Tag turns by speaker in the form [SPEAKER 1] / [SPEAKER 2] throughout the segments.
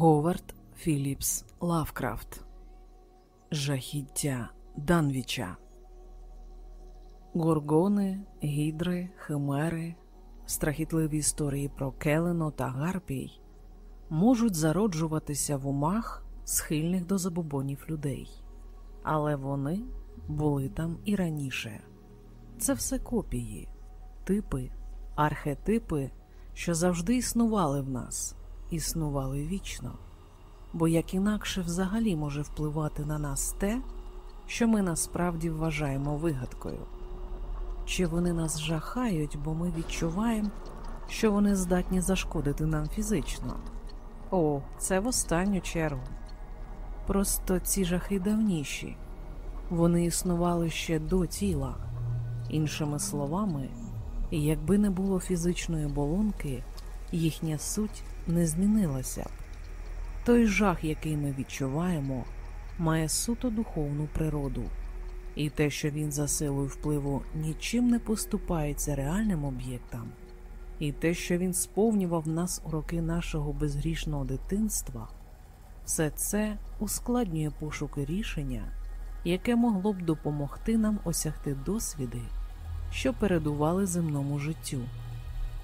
[SPEAKER 1] Говард Філіпс Лавкрафт. Жахіття Данвіча. Горгони, гідри, химери, страхітливі історії про келено та гарпій можуть зароджуватися в умах схильних до забобонів людей, але вони були там і раніше. Це все копії, типи, архетипи, що завжди існували в нас, існували вічно. Бо як інакше взагалі може впливати на нас те, що ми насправді вважаємо вигадкою? Чи вони нас жахають, бо ми відчуваємо, що вони здатні зашкодити нам фізично? О, це в останню чергу. Просто ці жахи давніші, вони існували ще до тіла. Іншими словами, якби не було фізичної оболонки, їхня суть не змінилася. Той жах, який ми відчуваємо, має суто духовну природу, і те, що він за силою впливу нічим не поступається реальним об'єктам, і те, що він сповнював нас у роки нашого безгрішного дитинства, все це ускладнює пошуки рішення, яке могло б допомогти нам осягти досвіди, що передували земному життю,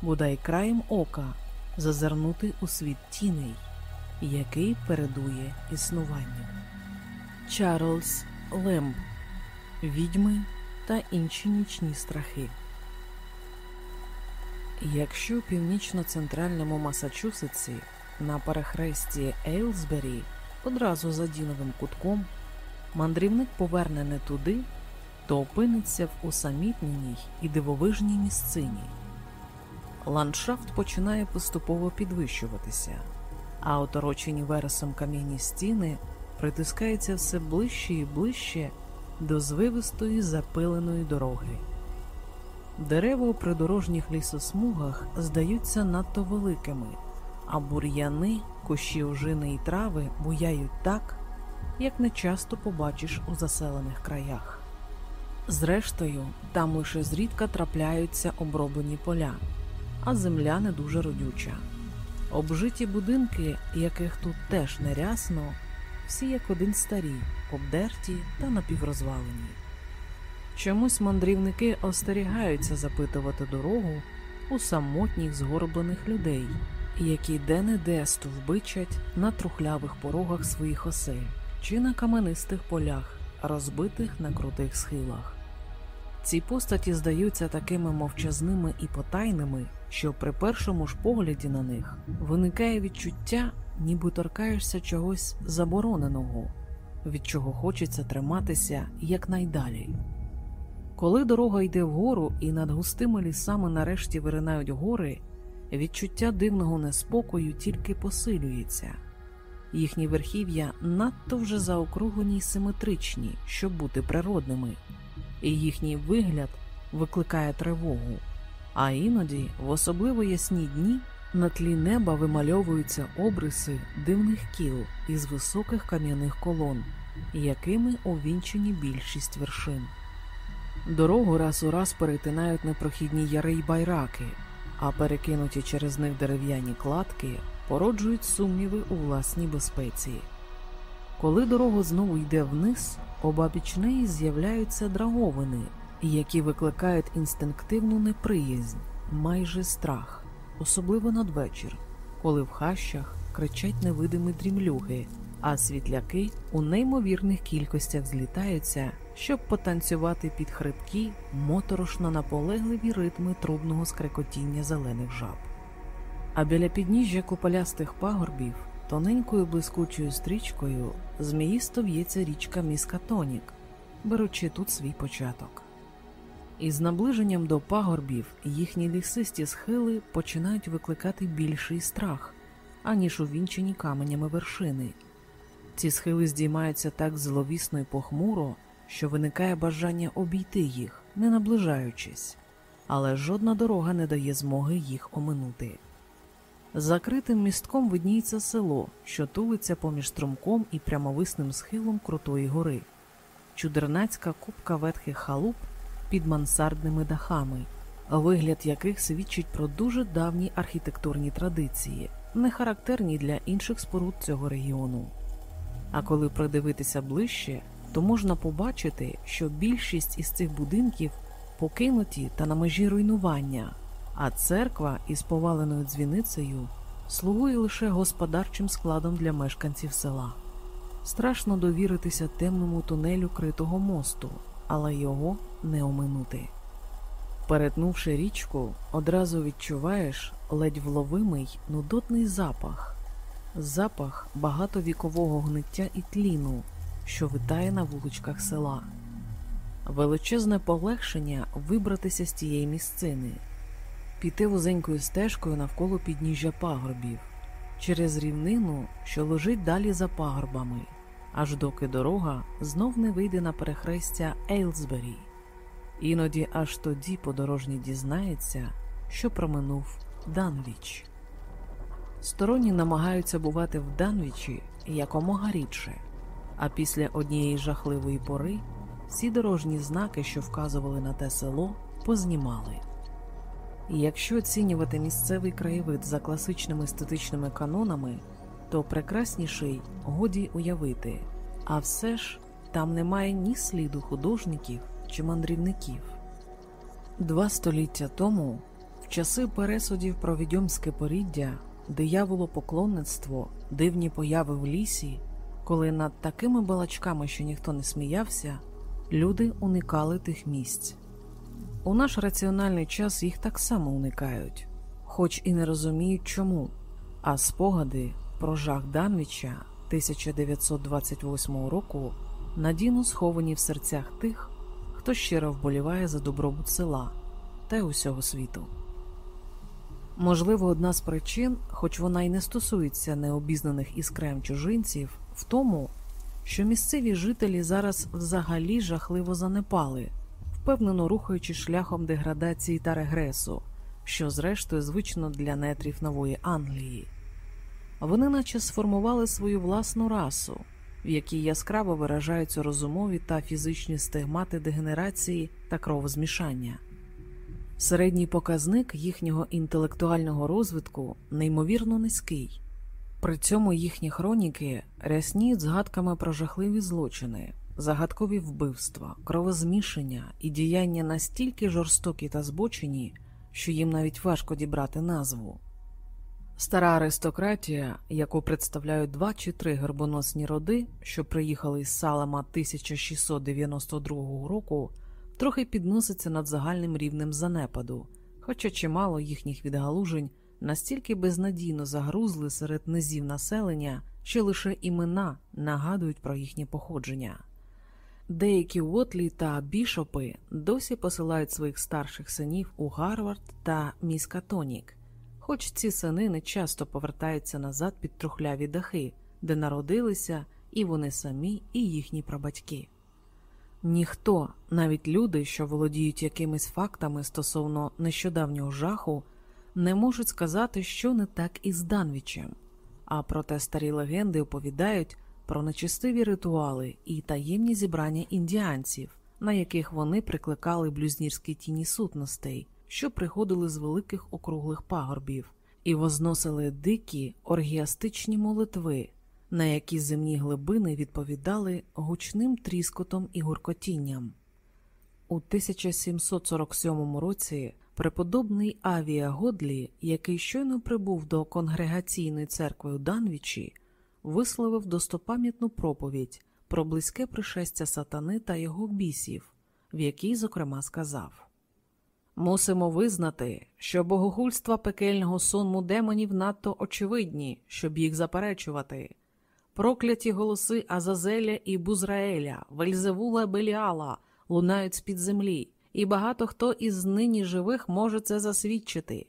[SPEAKER 1] бодай краєм ока зазирнути у світ тіней який передує існуванню. Чарльз Лемб Відьми та інші нічні страхи. Якщо у північно-центральному Масачусетсі на перехресті Ейлсбері одразу за Діновим кутком мандрівник поверне не туди, то опиниться в усамітненій і дивовижній місцині. Ландшафт починає поступово підвищуватися а оторочені вересом кам'яні стіни притискаються все ближче і ближче до звивистої запиленої дороги. Дерева у придорожніх лісосмугах здаються надто великими, а бур'яни, кущі ожини і трави буяють так, як не часто побачиш у заселених краях. Зрештою, там лише зрідка трапляються оброблені поля, а земля не дуже родюча. Обжиті будинки, яких тут теж нерясно, всі як один старі, обдерті та напіврозвалені. Чомусь мандрівники остерігаються запитувати дорогу у самотніх згорблених людей, які де-не-де стовбичать на трухлявих порогах своїх осель чи на каменистих полях, розбитих на крутих схилах. Ці постаті здаються такими мовчазними і потайними що при першому ж погляді на них виникає відчуття, ніби торкаєшся чогось забороненого, від чого хочеться триматися якнайдалі. Коли дорога йде вгору і над густими лісами нарешті виринають гори, відчуття дивного неспокою тільки посилюється, їхні верхів'я надто вже заокруглені й симетричні, щоб бути природними, і їхній вигляд викликає тривогу а іноді, в особливо ясні дні, на тлі неба вимальовуються обриси дивних кіл із високих кам'яних колон, якими увінчені більшість вершин. Дорогу раз у раз перетинають непрохідні яри й байраки, а перекинуті через них дерев'яні кладки породжують сумніви у власній безпеці. Коли дорога знову йде вниз, обабіч неї з'являються драговини які викликають інстинктивну неприязнь, майже страх, особливо надвечір, коли в хащах кричать невидимі дрімлюги, а світляки у неймовірних кількостях злітаються, щоб потанцювати під хрипкі, моторошно наполегливі ритми трубного скрекотіння зелених жаб. А біля підніжжя куполястих пагорбів тоненькою блискучою стрічкою зміїсто в'ється річка Міскатонік, беручи тут свій початок. Із наближенням до пагорбів їхні лісисті схили починають викликати більший страх, аніж увінчені каменями вершини. Ці схили здіймаються так зловісно і похмуро, що виникає бажання обійти їх, не наближаючись, але жодна дорога не дає змоги їх оминути. Закритим містком видніється село, що тулиться поміж струмком і прямовисним схилом Крутої гори, чудернацька купка ветхих халуп під мансардними дахами, вигляд яких свідчить про дуже давні архітектурні традиції, не характерні для інших споруд цього регіону. А коли придивитися ближче, то можна побачити, що більшість із цих будинків покинуті та на межі руйнування, а церква із поваленою дзвіницею слугує лише господарчим складом для мешканців села. Страшно довіритися темному тунелю критого мосту, але його не оминути. Перетнувши річку, одразу відчуваєш ледь вловимий нудотний запах, запах багатовікового гниття і тліну, що витає на вуличках села, величезне полегшення вибратися з тієї місцини, піти вузенькою стежкою навколо підніжжя пагорбів, через рівнину, що лежить далі за пагорбами, аж доки дорога знов не вийде на перехрестя Ейлсбері. Іноді аж тоді подорожній дізнається, що проминув Данвіч. Сторонні намагаються бувати в Данвічі якомога рідше, а після однієї жахливої пори всі дорожні знаки, що вказували на те село, познімали. Якщо оцінювати місцевий краєвид за класичними естетичними канонами, то прекрасніший годі уявити, а все ж там немає ні сліду художників чи мандрівників. Два століття тому, в часи пересудів про відьомське поріддя, дияволопоклонництво, дивні появи в лісі, коли над такими балачками, що ніхто не сміявся, люди уникали тих місць. У наш раціональний час їх так само уникають, хоч і не розуміють чому, а спогади про жах Данвіча 1928 року надійно сховані в серцях тих, хто щиро вболіває за добробут села та усього світу. Можливо, одна з причин, хоч вона й не стосується необізнаних із краєм чужинців, в тому, що місцеві жителі зараз взагалі жахливо занепали, впевнено рухаючи шляхом деградації та регресу, що, зрештою, звично для нетрів нової Англії. Вони наче сформували свою власну расу в якій яскраво виражаються розумові та фізичні стигмати дегенерації та кровозмішання. Середній показник їхнього інтелектуального розвитку неймовірно низький, при цьому їхні хроніки рясніють згадками про жахливі злочини, загадкові вбивства, кровозмішання і діяння настільки жорстокі та збочені, що їм навіть важко дібрати назву. Стара аристократія, яку представляють два чи три гербоносні роди, що приїхали із Салема 1692 року, трохи підноситься над загальним рівнем занепаду, хоча чимало їхніх відгалужень настільки безнадійно загрузли серед низів населення, що лише імена нагадують про їхнє походження. Деякі Уотлі та бішопи досі посилають своїх старших синів у Гарвард та Міскатонік хоч ці сини не часто повертаються назад під трухляві дахи, де народилися і вони самі, і їхні прабатьки. Ніхто, навіть люди, що володіють якимись фактами стосовно нещодавнього жаху, не можуть сказати, що не так із Данвічем, а проте старі легенди оповідають про нечистиві ритуали і таємні зібрання індіанців, на яких вони прикликали блюзнірські тіні сутностей, що приходили з великих округлих пагорбів, і возносили дикі оргіастичні молитви, на які земні глибини відповідали гучним тріскотом і гуркотінням. У 1747 році преподобний Авія Годлі, який щойно прибув до конгрегаційної церкви у Данвічі, висловив достопам'ятну проповідь про близьке пришестя сатани та його бісів, в якій, зокрема, сказав Мусимо визнати, що богохульства пекельного сонму демонів надто очевидні, щоб їх заперечувати. Прокляті голоси Азазеля і Бузраеля, Вельзевула Беліала лунають з-під землі, і багато хто із нині живих може це засвідчити.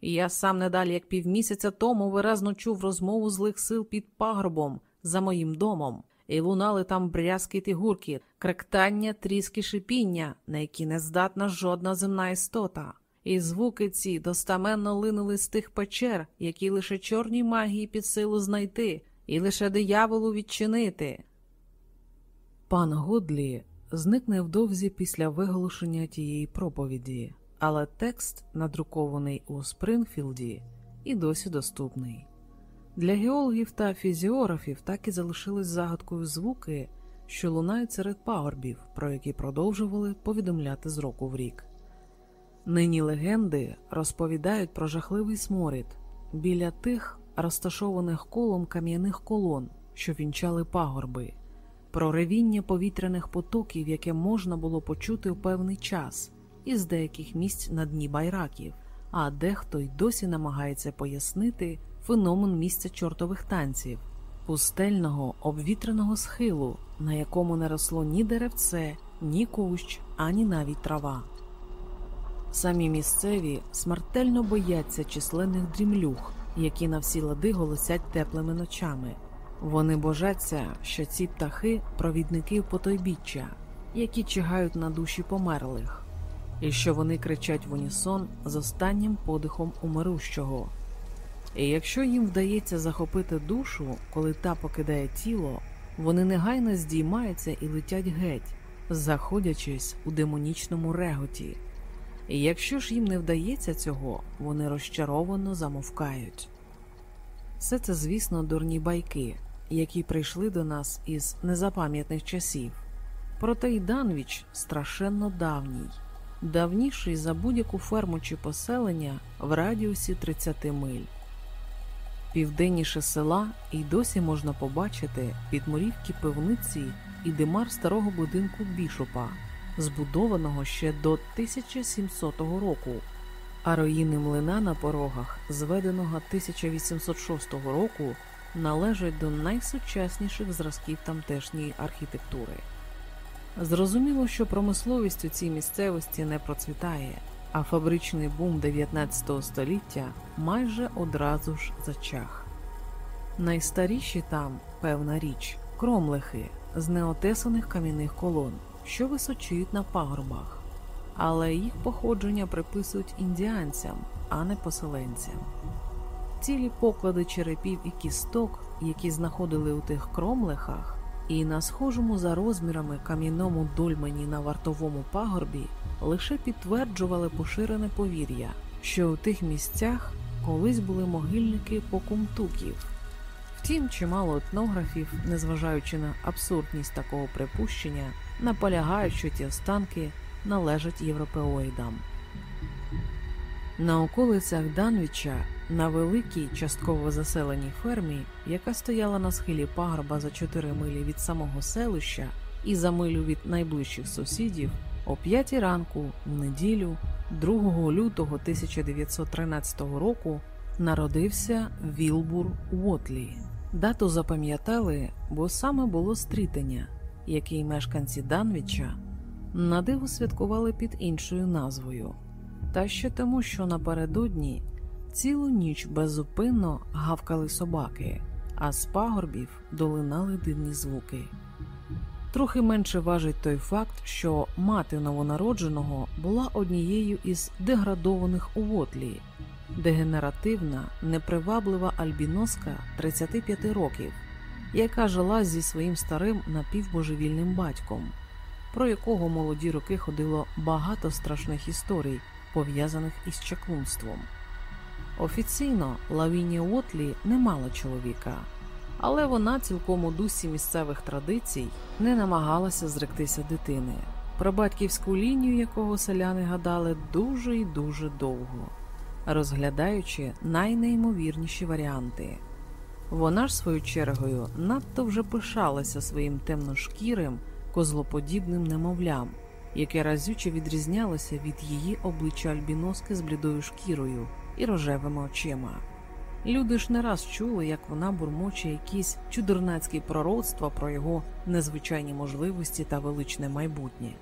[SPEAKER 1] Я сам недалі, як півмісяця тому, виразно чув розмову злих сил під пагорбом за моїм домом і лунали там брязкіт і гуркіт, кректання, тріски шипіння, на які не здатна жодна земна істота. І звуки ці достаменно линули з тих печер, які лише чорній магії під силу знайти, і лише дияволу відчинити. Пан Годлі зник невдовзі після виголошення тієї проповіді, але текст, надрукований у Спрингфілді, і досі доступний. Для геологів та фізіографів так і залишились загадкою звуки, що лунають серед пагорбів, про які продовжували повідомляти з року в рік. Нині легенди розповідають про жахливий сморід біля тих розташованих колом кам'яних колон, що вінчали пагорби, про ревіння повітряних потоків, яке можна було почути у певний час, із деяких місць на дні байраків, а дехто й досі намагається пояснити феномен місця чортових танців, пустельного обвітреного схилу, на якому не росло ні деревце, ні кущ, ані навіть трава. Самі місцеві смертельно бояться численних дрімлюх, які на всі лади голосять теплими ночами. Вони божаться, що ці птахи провідники потойбіччя, які чигають на душі померлих, і що вони кричать в унісон з останнім подихом умирущого. І якщо їм вдається захопити душу, коли та покидає тіло, вони негайно здіймаються і летять геть, заходячись у демонічному реготі. І якщо ж їм не вдається цього, вони розчаровано замовкають. Все це, звісно, дурні байки, які прийшли до нас із незапам'ятних часів. Проте й Данвіч страшенно давній, давніший за будь-яку ферму чи поселення в радіусі 30 миль. Південніше села і досі можна побачити підмурівки пивниці і димар старого будинку бішопа, збудованого ще до 1700 року, а руїни млина на порогах, зведеного 1806 року, належать до найсучасніших зразків тамтешньої архітектури. Зрозуміло, що промисловість у цій місцевості не процвітає, а фабричний бум 19 століття майже одразу ж зачах. Найстаріші там, певна річ, кромлехи з неотесаних кам'яних колон, що височують на пагорбах, але їх походження приписують індіанцям, а не поселенцям. Цілі поклади черепів і кісток, які знаходили у тих кромлехах, і на схожому за розмірами кам'яному дольмені на вартовому пагорбі лише підтверджували поширене повір'я, що у тих місцях колись були могильники покумтуків. Втім, чимало етнографів, незважаючи на абсурдність такого припущення, наполягають, що ті останки належать європеоїдам. На околицях Данвіча, на великій частково заселеній фермі, яка стояла на схилі пагорба за 4 милі від самого селища і за милю від найближчих сусідів, о 5 ранку, в неділю, 2 лютого 1913 року, народився Вілбур Уотлі. Дату запам'ятали, бо саме було стрітення, який мешканці Данвіча на диво святкували під іншою назвою, та ще тому, що напередодні цілу ніч беззупинно гавкали собаки, а з пагорбів долинали дивні звуки. Трохи менше важить той факт, що мати новонародженого була однією із деградованих у Вотлі, дегенеративна, неприваблива альбіноска 35 років, яка жила зі своїм старим напівбожевільним батьком, про якого молоді роки ходило багато страшних історій, пов'язаних із чаклунством. Офіційно Лавіні Уотлі не мала чоловіка але вона цілком у дусі місцевих традицій не намагалася зректися дитини, про батьківську лінію якого селяни гадали дуже і дуже довго, розглядаючи найнеймовірніші варіанти. Вона ж своєю чергою надто вже пишалася своїм темношкірим, козлоподібним немовлям, яке разюче відрізнялося від її обличчя альбіноски з блідою шкірою і рожевими очима. Люди ж не раз чули, як вона бурмоче якісь чудернацькі пророцтва про його незвичайні можливості та величне майбутнє.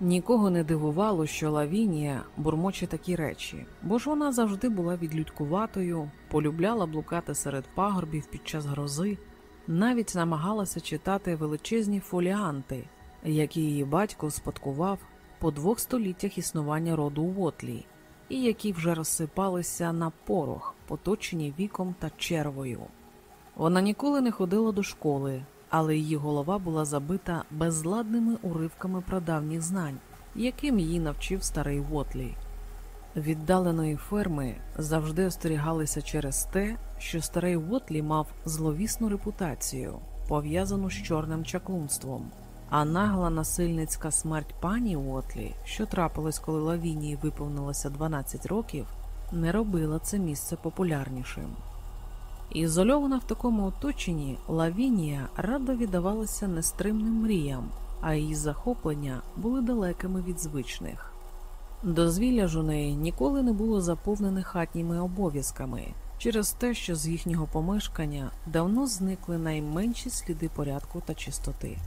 [SPEAKER 1] Нікого не дивувало, що Лавінія бурмоче такі речі, бо ж вона завжди була відлюдкуватою, полюбляла блукати серед пагорбів під час грози, навіть намагалася читати величезні фоліанти, які її батько спадкував по двох століттях існування роду Уотлі і які вже розсипалися на порох, поточені віком та червою. Вона ніколи не ходила до школи, але її голова була забита безладними уривками прадавніх знань, яким її навчив старий Вотлі. Віддаленої ферми завжди остерігалися через те, що старий Вотлі мав зловісну репутацію, пов'язану з чорним чаклунством. А нагла насильницька смерть пані Уотлі, що трапилась, коли Лавінії виповнилося 12 років, не робила це місце популярнішим. Ізольована в такому оточенні, Лавінія радо віддавалася нестримним мріям, а її захоплення були далекими від звичних. Дозвілля ж у неї ніколи не було заповнене хатніми обов'язками через те, що з їхнього помешкання давно зникли найменші сліди порядку та чистоти.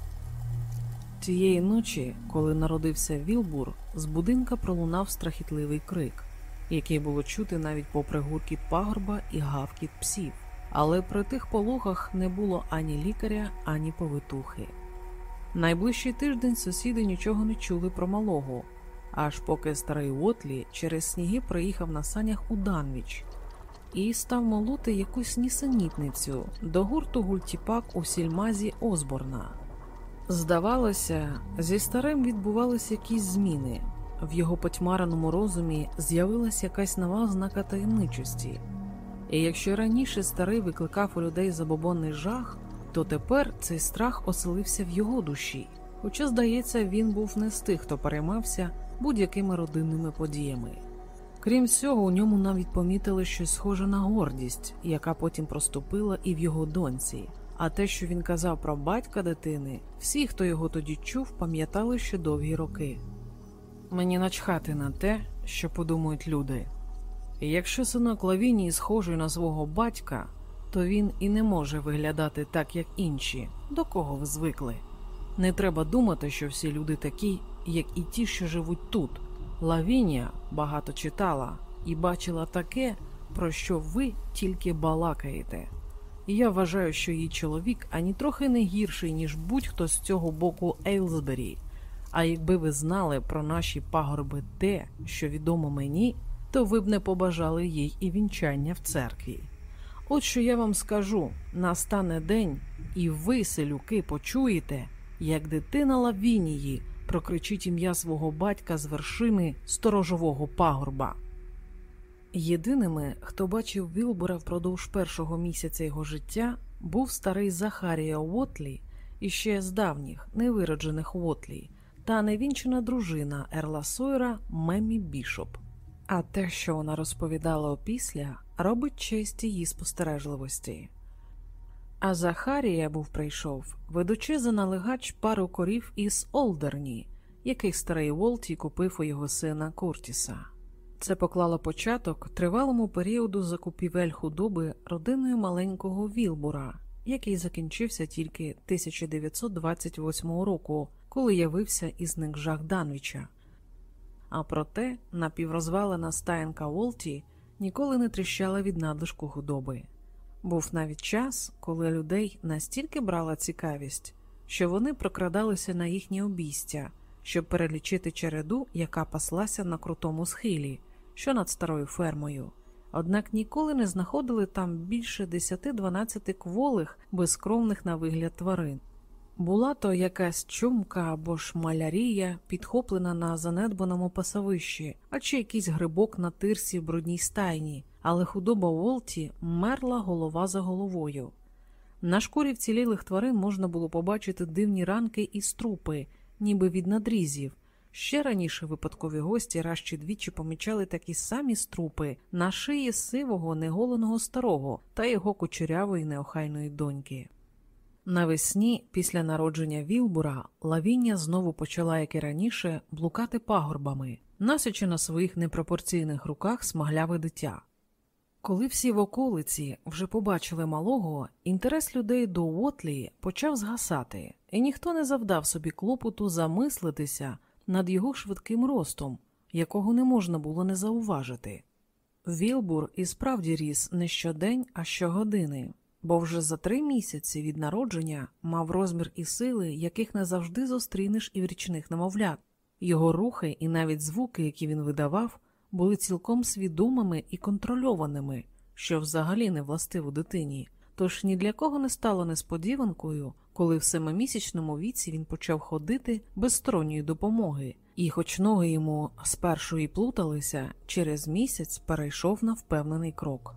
[SPEAKER 1] Тієї ночі, коли народився Вілбур, з будинка пролунав страхітливий крик, який було чути навіть попри гурки пагорба і гавкіт псів, але при тих пологах не було ані лікаря, ані повитухи. Найближчий тиждень сусіди нічого не чули про малого, аж поки старий Уотлі через сніги приїхав на санях у Данвіч і став молоти якусь нісенітницю до гурту гультіпак у сільмазі Озборна. Здавалося, зі старим відбувалися якісь зміни. В його потьмареному розумі з'явилася якась нова ознака таємничості, і якщо раніше старий викликав у людей забобонний жах, то тепер цей страх оселився в його душі, хоча, здається, він був не з тих, хто переймався будь-якими родинними подіями. Крім цього, у ньому навіть помітили щось схоже на гордість, яка потім проступила і в його доньці. А те, що він казав про батька дитини, всі, хто його тоді чув, пам'ятали ще довгі роки. Мені начхати на те, що подумають люди. І якщо синок Лавінії схожий на свого батька, то він і не може виглядати так, як інші, до кого ви звикли. Не треба думати, що всі люди такі, як і ті, що живуть тут. Лавінія багато читала і бачила таке, про що ви тільки балакаєте. І я вважаю, що її чоловік ані трохи не гірший, ніж будь-хто з цього боку Ейлсбері. А якби ви знали про наші пагорби те, що відомо мені, то ви б не побажали їй і вінчання в церкві. От що я вам скажу: настане день, і ви, селюки, почуєте, як дитина Лавінії прокричить ім'я свого батька з вершини сторожового пагорба. Єдиними, хто бачив Вілбора впродовж першого місяця його життя, був старий Захарія Уотлі і ще з давніх невироджених Уотлі, та невінчена дружина Ерла Сойера Мемі Бішоп. А те, що вона розповідала опісля, робить честь її спостережливості. А Захарія був прийшов, ведучи за налегач пару корів із Олдерні, який старий Волті купив у його сина Куртіса. Це поклало початок тривалому періоду закупівель худоби родиною маленького Вілбура, який закінчився тільки 1928 року, коли явився із них жах Данвіча. А проте напіврозвалена стаєнка Волті ніколи не тріщала від надлишку худоби. Був навіть час, коли людей настільки брала цікавість, що вони прокрадалися на їхнє обійстя, щоб перелічити череду, яка паслася на крутому схилі, що над старою фермою, однак ніколи не знаходили там більше 10-12 кволих, безкровних на вигляд тварин. Була то якась чумка або ж малярія, підхоплена на занедбаному пасовищі, а чи якийсь грибок на тирсі в брудній стайні, але худоба Волті мерла голова за головою. На шкурі вцілілих тварин можна було побачити дивні ранки і струпи, ніби від надрізів. Ще раніше випадкові гості раз чи двічі помічали такі самі струпи на шиї сивого неголеного старого та його кучерявої неохайної доньки. Навесні, після народження Вілбура, Лавіння знову почала, як і раніше, блукати пагорбами, носячи на своїх непропорційних руках смагляве дитя. Коли всі в околиці вже побачили малого, інтерес людей до Уотлі почав згасати, і ніхто не завдав собі клопоту замислитися над його швидким ростом, якого не можна було не зауважити. Вілбур і справді ріс не щодень, а щогодини бо вже за три місяці від народження мав розмір і сили, яких не завжди зустрінеш і в річних немовлят. Його рухи і навіть звуки, які він видавав, були цілком свідомими і контрольованими, що взагалі не властиво дитині. Тож ні для кого не стало несподіванкою, коли в семимісячному віці він почав ходити без сторонньої допомоги, І, хоч ноги йому спершу і плуталися, через місяць перейшов на впевнений крок.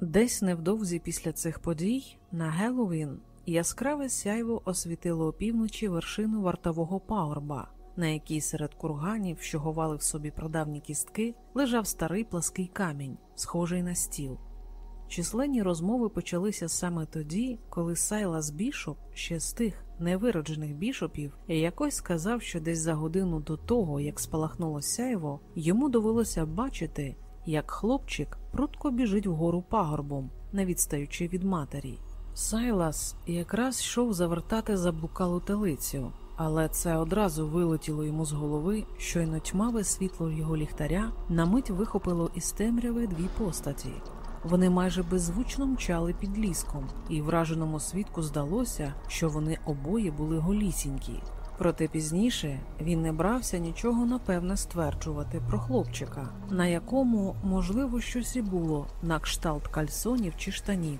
[SPEAKER 1] Десь невдовзі після цих подій на Геловін яскраве сяйво освітило опівночі вершину вартового пагорба, на якій серед курганів, що ховали в собі прадавні кістки, лежав старий плаский камінь, схожий на стіл. Численні розмови почалися саме тоді, коли Сайлас Бішоп, ще з тих невироджених бішопів, якось сказав, що десь за годину до того, як спалахнуло сяйво, йому довелося бачити, як хлопчик прудко біжить вгору пагорбом, не відстаючи від матері. Сайлас якраз йшов завертати заблукалу телицю, але це одразу вилетіло йому з голови, щойно тьмаве світло його ліхтаря на мить вихопило із темряви дві постаті. Вони майже беззвучно мчали під ліском, і враженому свідку здалося, що вони обоє були голісінькі. Проте пізніше він не брався нічого напевне стверджувати про хлопчика, на якому, можливо, щось і було на кшталт кальсонів чи штанів.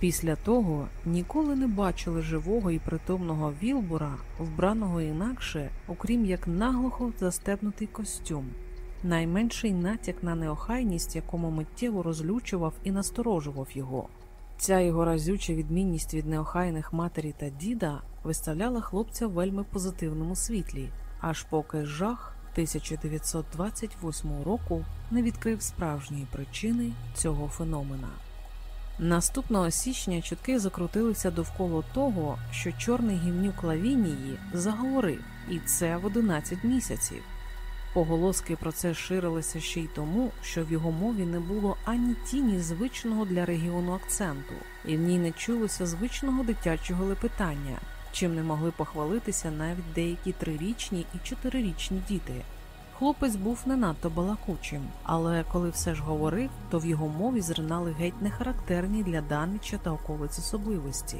[SPEAKER 1] Після того ніколи не бачили живого і притомного Вілбура, вбраного інакше, окрім як наглухо застебнутий костюм найменший натяк на неохайність, якому миттєво розлючував і насторожував його. Ця його разюча відмінність від неохайних матері та діда виставляла хлопця в вельми позитивному світлі, аж поки жах 1928 року не відкрив справжньої причини цього феномена. Наступного січня чутки закрутилися довкола того, що чорний гімнюк Лавінії заговорив, і це в 11 місяців. Поголоски про це ширилися ще й тому, що в його мові не було ані тіні звичного для регіону акценту, і в ній не чулося звичного дитячого лепетання, чим не могли похвалитися навіть деякі трирічні і чотирирічні діти. Хлопець був не надто балакучим, але коли все ж говорив, то в його мові зринали геть нехарактерні для Данича та околиць особливості.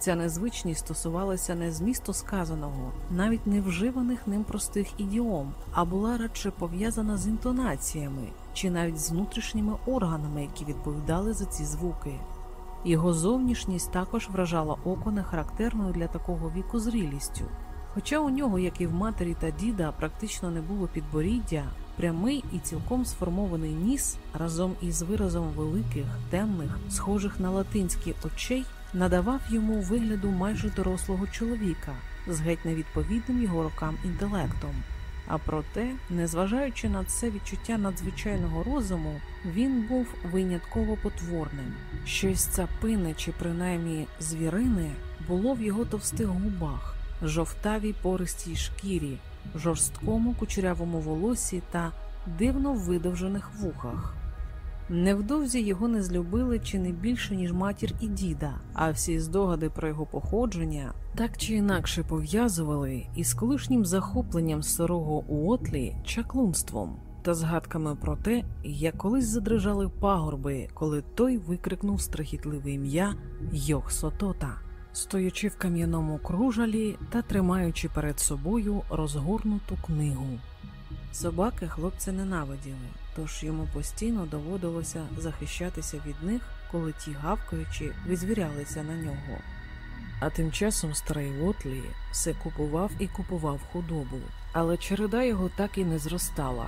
[SPEAKER 1] Ця незвичність стосувалася не змісту сказаного, навіть не вживаних ним простих ідіом, а була радше пов'язана з інтонаціями чи навіть з внутрішніми органами, які відповідали за ці звуки. Його зовнішність також вражала око нехарактерною для такого віку зрілістю. Хоча у нього, як і в матері та діда, практично не було підборіддя, прямий і цілком сформований ніс разом із виразом великих, темних, схожих на латинські очей надавав йому вигляду майже дорослого чоловіка з геть невідповідним його рокам інтелектом. А проте, незважаючи на це відчуття надзвичайного розуму, він був винятково потворним. Щось цапине чи принаймні звірини було в його товстих губах, жовтавій пористій шкірі, жорсткому кучерявому волосі та дивно видовжених вухах. Невдовзі його не злюбили чи не більше, ніж матір і діда, а всі здогади про його походження так чи інакше пов'язували із колишнім захопленням старого Уотлі чаклунством та згадками про те, як колись задрижали пагорби, коли той викрикнув страхітливе ім'я Йохсотота, стоячи в кам'яному кружалі та тримаючи перед собою розгорнуту книгу. Собаки хлопця ненавиділи, тож йому постійно доводилося захищатися від них, коли ті гавкаючи визвірялися на нього. А тим часом старий Вотлі все купував і купував худобу, але череда його так і не зростала.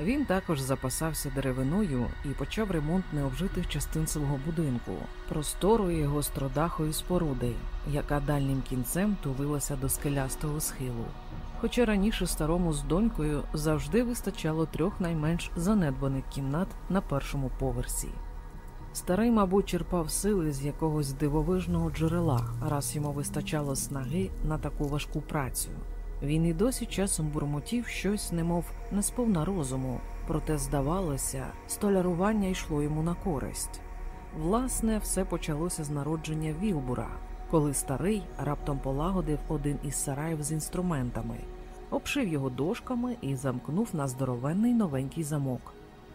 [SPEAKER 1] Він також запасався деревиною і почав ремонт необжитих частин свого будинку, просторої гостродахої споруди, яка дальнім кінцем тулилася до скелястого схилу хоча раніше старому з донькою завжди вистачало трьох найменш занедбаних кімнат на першому поверсі. Старий, мабуть, черпав сили з якогось дивовижного джерела, раз йому вистачало снаги на таку важку працю. Він і досі часом бурмотів щось, немов не сповна розуму, проте, здавалося, столярування йшло йому на користь. Власне, все почалося з народження Вілбура коли старий раптом полагодив один із сараїв з інструментами, обшив його дошками і замкнув на здоровенний новенький замок.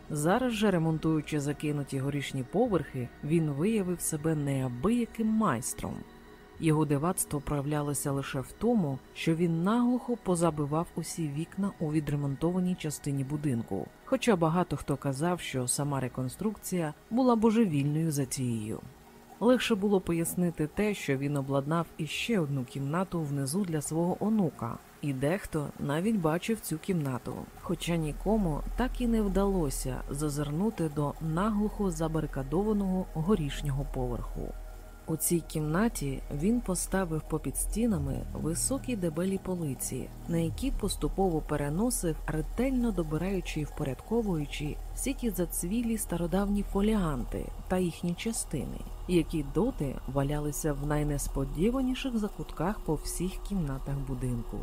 [SPEAKER 1] Зараз же, ремонтуючи закинуті горішні поверхи, він виявив себе неабияким майстром. Його дивацтво проявлялося лише в тому, що він наглухо позабивав усі вікна у відремонтованій частині будинку. Хоча багато хто казав, що сама реконструкція була божевільною затією. Легше було пояснити те, що він обладнав іще одну кімнату внизу для свого онука, і дехто навіть бачив цю кімнату, хоча нікому так і не вдалося зазирнути до наглухо забарикадованого горішнього поверху. У цій кімнаті він поставив попід стінами високі дебелі полиці, на які поступово переносив, ретельно добираючи і впорядковуючи всі ті зацвілі стародавні фоліанти та їхні частини, які доти валялися в найнесподіваніших закутках по всіх кімнатах будинку.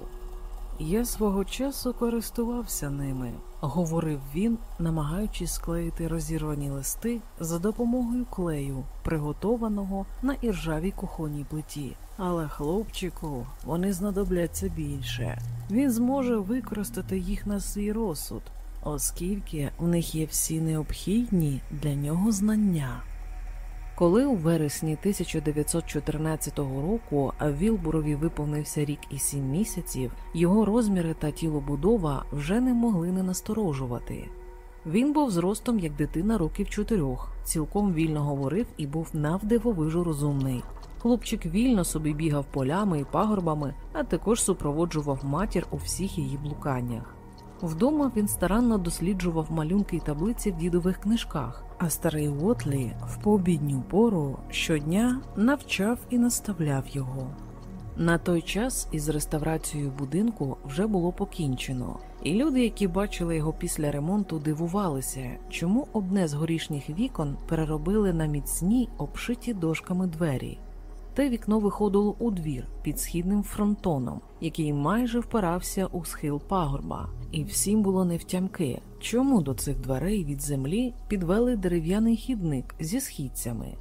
[SPEAKER 1] Я свого часу користувався ними, говорив він, намагаючись склеїти розірвані листи за допомогою клею, приготованого на іржавій кухонній плиті. Але хлопчику вони знадобляться більше. Він зможе використати їх на свій розсуд, оскільки в них є всі необхідні для нього знання. Коли у вересні 1914 року Вілбурові виповнився рік і сім місяців, його розміри та тілобудова вже не могли не насторожувати. Він був зростом як дитина років чотирьох, цілком вільно говорив і був навдивовижу розумний. Хлопчик вільно собі бігав полями і пагорбами, а також супроводжував матір у всіх її блуканнях. Вдома він старанно досліджував малюнки й таблиці в дідових книжках, а старий Уотлі в пообідню пору щодня навчав і наставляв його. На той час із реставрацією будинку вже було покінчено, і люди, які бачили його після ремонту, дивувалися, чому одне з горішніх вікон переробили на міцні обшиті дошками двері. Те вікно виходило у двір під східним фронтоном, який майже впирався у схил пагорба, і всім було невтямки, чому до цих дверей від землі підвели дерев'яний хідник зі східцями.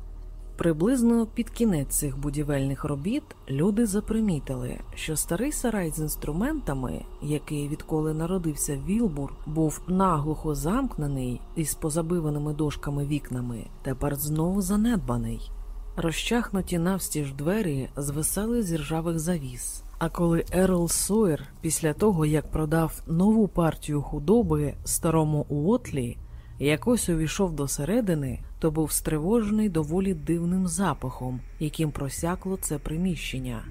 [SPEAKER 1] Приблизно під кінець цих будівельних робіт люди запримітили, що старий сарай з інструментами, який відколи народився Вілбур, був наглухо замкнений із позабиваними дошками вікнами, тепер знову занедбаний. Розчахнуті навстіж двері звисали з ржавих завіс. А коли Ерл Сойер, після того як продав нову партію худоби старому Уотлі, якось увійшов до середини, то був стривожений доволі дивним запахом, яким просякло це приміщення.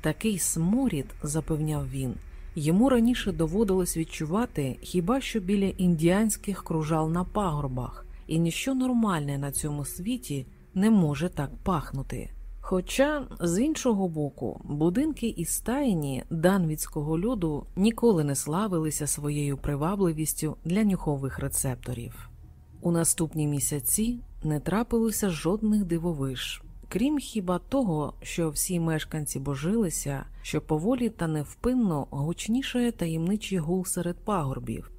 [SPEAKER 1] Такий сморід, запевняв він, йому раніше доводилось відчувати хіба що біля індіанських кружал на пагорбах, і ніщо нормальне на цьому світі не може так пахнути. Хоча, з іншого боку, будинки і стайні данвідського люду ніколи не славилися своєю привабливістю для нюхових рецепторів. У наступні місяці не трапилося жодних дивовиж, крім хіба того, що всі мешканці божилися, що поволі та невпинно гучнішає таємничий гул серед пагорбів.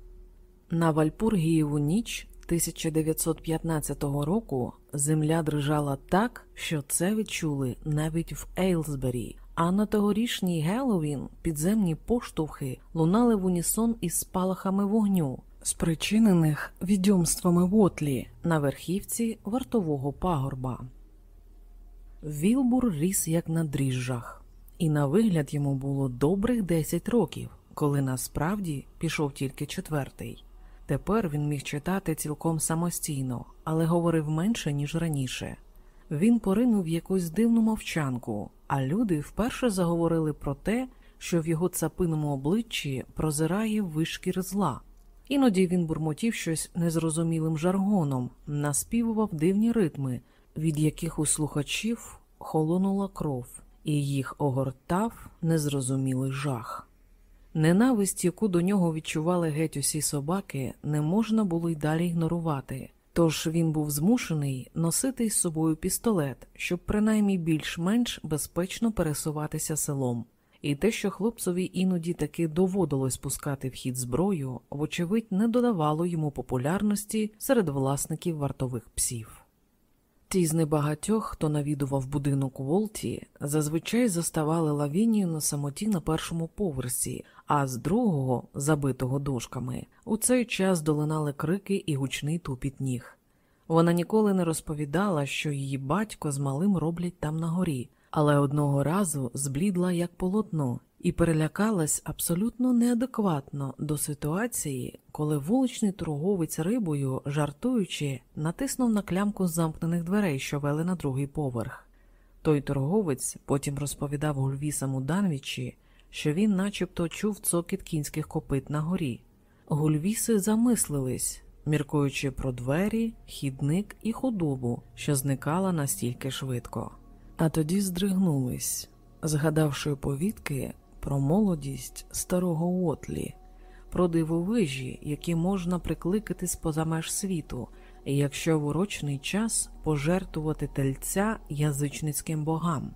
[SPEAKER 1] На Вальпургієву ніч 1915 року земля дрижала так, що це відчули навіть в Ейлсбері. А на тогорічній Геловін підземні поштовхи лунали в унісон із спалахами вогню, спричинених відьомствами Вотлі на верхівці вартового пагорба. Вілбур ріс як на дріжджах, і на вигляд йому було добрих 10 років, коли насправді пішов тільки четвертий. Тепер він міг читати цілком самостійно, але говорив менше, ніж раніше. Він поринув якусь дивну мовчанку, а люди вперше заговорили про те, що в його цапиному обличчі прозирає вишкір зла. Іноді він бурмотів щось незрозумілим жаргоном, наспівував дивні ритми, від яких у слухачів холонула кров, і їх огортав незрозумілий жах. Ненависть, яку до нього відчували геть усі собаки, не можна було й далі ігнорувати, тож він був змушений носити із собою пістолет, щоб принаймні більш-менш безпечно пересуватися селом. І те, що хлопцеві іноді таки доводилось пускати в хід зброю, вочевидь, не додавало йому популярності серед власників вартових псів. Ті з небагатьох, хто навідував будинок Волті, зазвичай заставали лавінію на самоті на першому поверсі, а з другого, забитого дошками, у цей час долинали крики і гучний тупіт ніг. Вона ніколи не розповідала, що її батько з малим роблять там на горі, але одного разу зблідла як полотно і перелякалась абсолютно неадекватно до ситуації, коли вуличний торговець рибою, жартуючи, натиснув на клямку замкнених дверей, що вели на другий поверх. Той торговець потім розповідав Гульвісам у Данвічі, що він начебто чув цокіт кінських копит на горі. Гульвіси замислились, міркуючи про двері, хідник і худобу, що зникала настільки швидко. А тоді здригнулись, згадавши повідки про молодість старого Отлі, про дивовижі, які можна прикликати з поза меж світу, якщо в урочний час пожертвувати тельця язичницьким богам.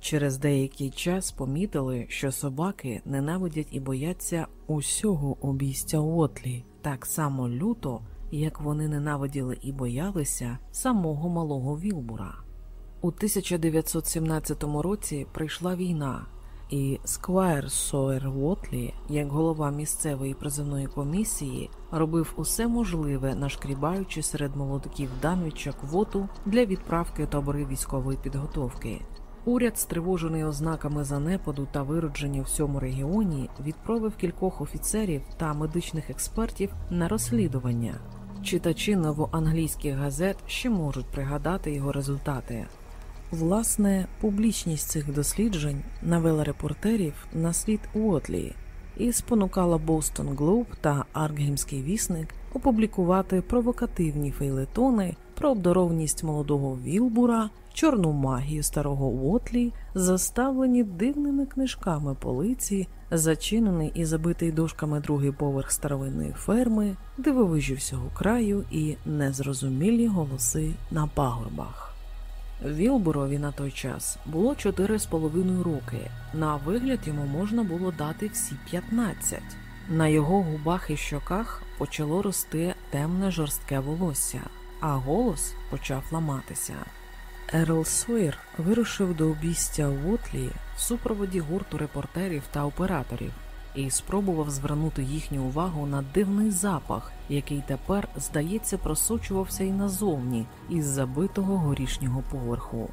[SPEAKER 1] Через деякий час помітили, що собаки ненавидять і бояться усього обійстя Отлі так само люто, як вони ненавиділи і боялися самого малого Вілбура. У 1917 році прийшла війна, і Сквайр Сойер Уотлі, як голова місцевої призовної комісії, робив усе можливе, нашкрібаючи серед молодиків Данвіча квоту для відправки табори військової підготовки. Уряд, стривожений ознаками занепаду та виродження в цьому регіоні, відправив кількох офіцерів та медичних експертів на розслідування. Читачі новоанглійських газет ще можуть пригадати його результати. Власне, публічність цих досліджень навела репортерів на слід Уотлі і спонукала Бостон Глоб та Аркгемський вісник опублікувати провокативні фейлетони про обдаровність молодого Вілбура, чорну магію старого Уотлі, заставлені дивними книжками полиці, зачинений і забитий дошками другий поверх старовинної ферми, дивовижі всього краю і незрозумілі голоси на пагорбах. Вілбурові на той час було чотири з половиною роки. На вигляд йому можна було дати всі 15. На його губах і щоках почало рости темне жорстке волосся, а голос почав ламатися. Ерл Сойер вирушив до обійстя Уотлі в супроводі гурту репортерів та операторів і спробував звернути їхню увагу на дивний запах, який тепер, здається, просочувався і назовні із забитого горішнього поверху.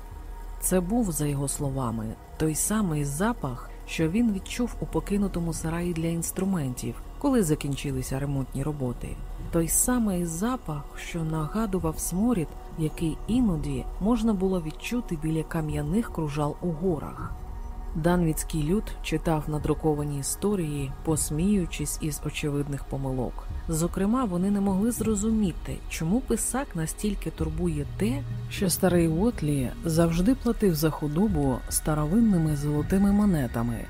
[SPEAKER 1] Це був, за його словами, той самий запах, що він відчув у покинутому сараї для інструментів, коли закінчилися ремонтні роботи. Той самий запах, що нагадував сморід, який іноді можна було відчути біля кам'яних кружал у горах. Данвіцький люд читав надруковані історії, посміючись із очевидних помилок. Зокрема, вони не могли зрозуміти, чому писак настільки турбує те, що старий Уотлі завжди платив за худобу старовинними золотими монетами.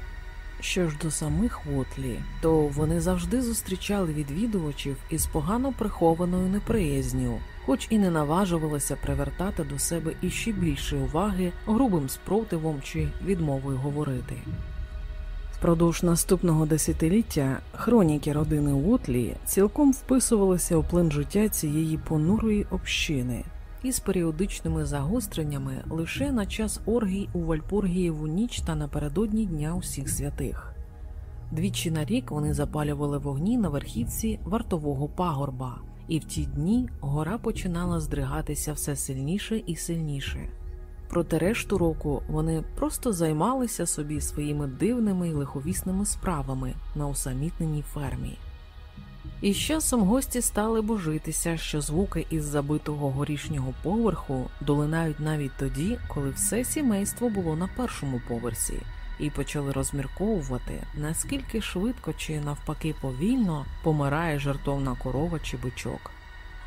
[SPEAKER 1] Що ж до самих Уотлі, то вони завжди зустрічали відвідувачів із погано прихованою неприязню хоч і не наважувалася привертати до себе іще більше уваги грубим спротивом чи відмовою говорити. Впродовж наступного десятиліття хроніки родини Уотлі цілком вписувалися у плин життя цієї понурої общини із періодичними загостреннями лише на час оргій у Вальпургієву ніч та напередодні Дня усіх святих. Двічі на рік вони запалювали вогні на верхівці вартового пагорба і в ті дні гора починала здригатися все сильніше і сильніше. Проте решту року вони просто займалися собі своїми дивними й лиховісними справами на усамітненій фермі. І з часом гості стали божитися, що звуки із забитого горішнього поверху долинають навіть тоді, коли все сімейство було на першому поверсі і почали розмірковувати, наскільки швидко чи навпаки повільно помирає жартовна корова чи бичок.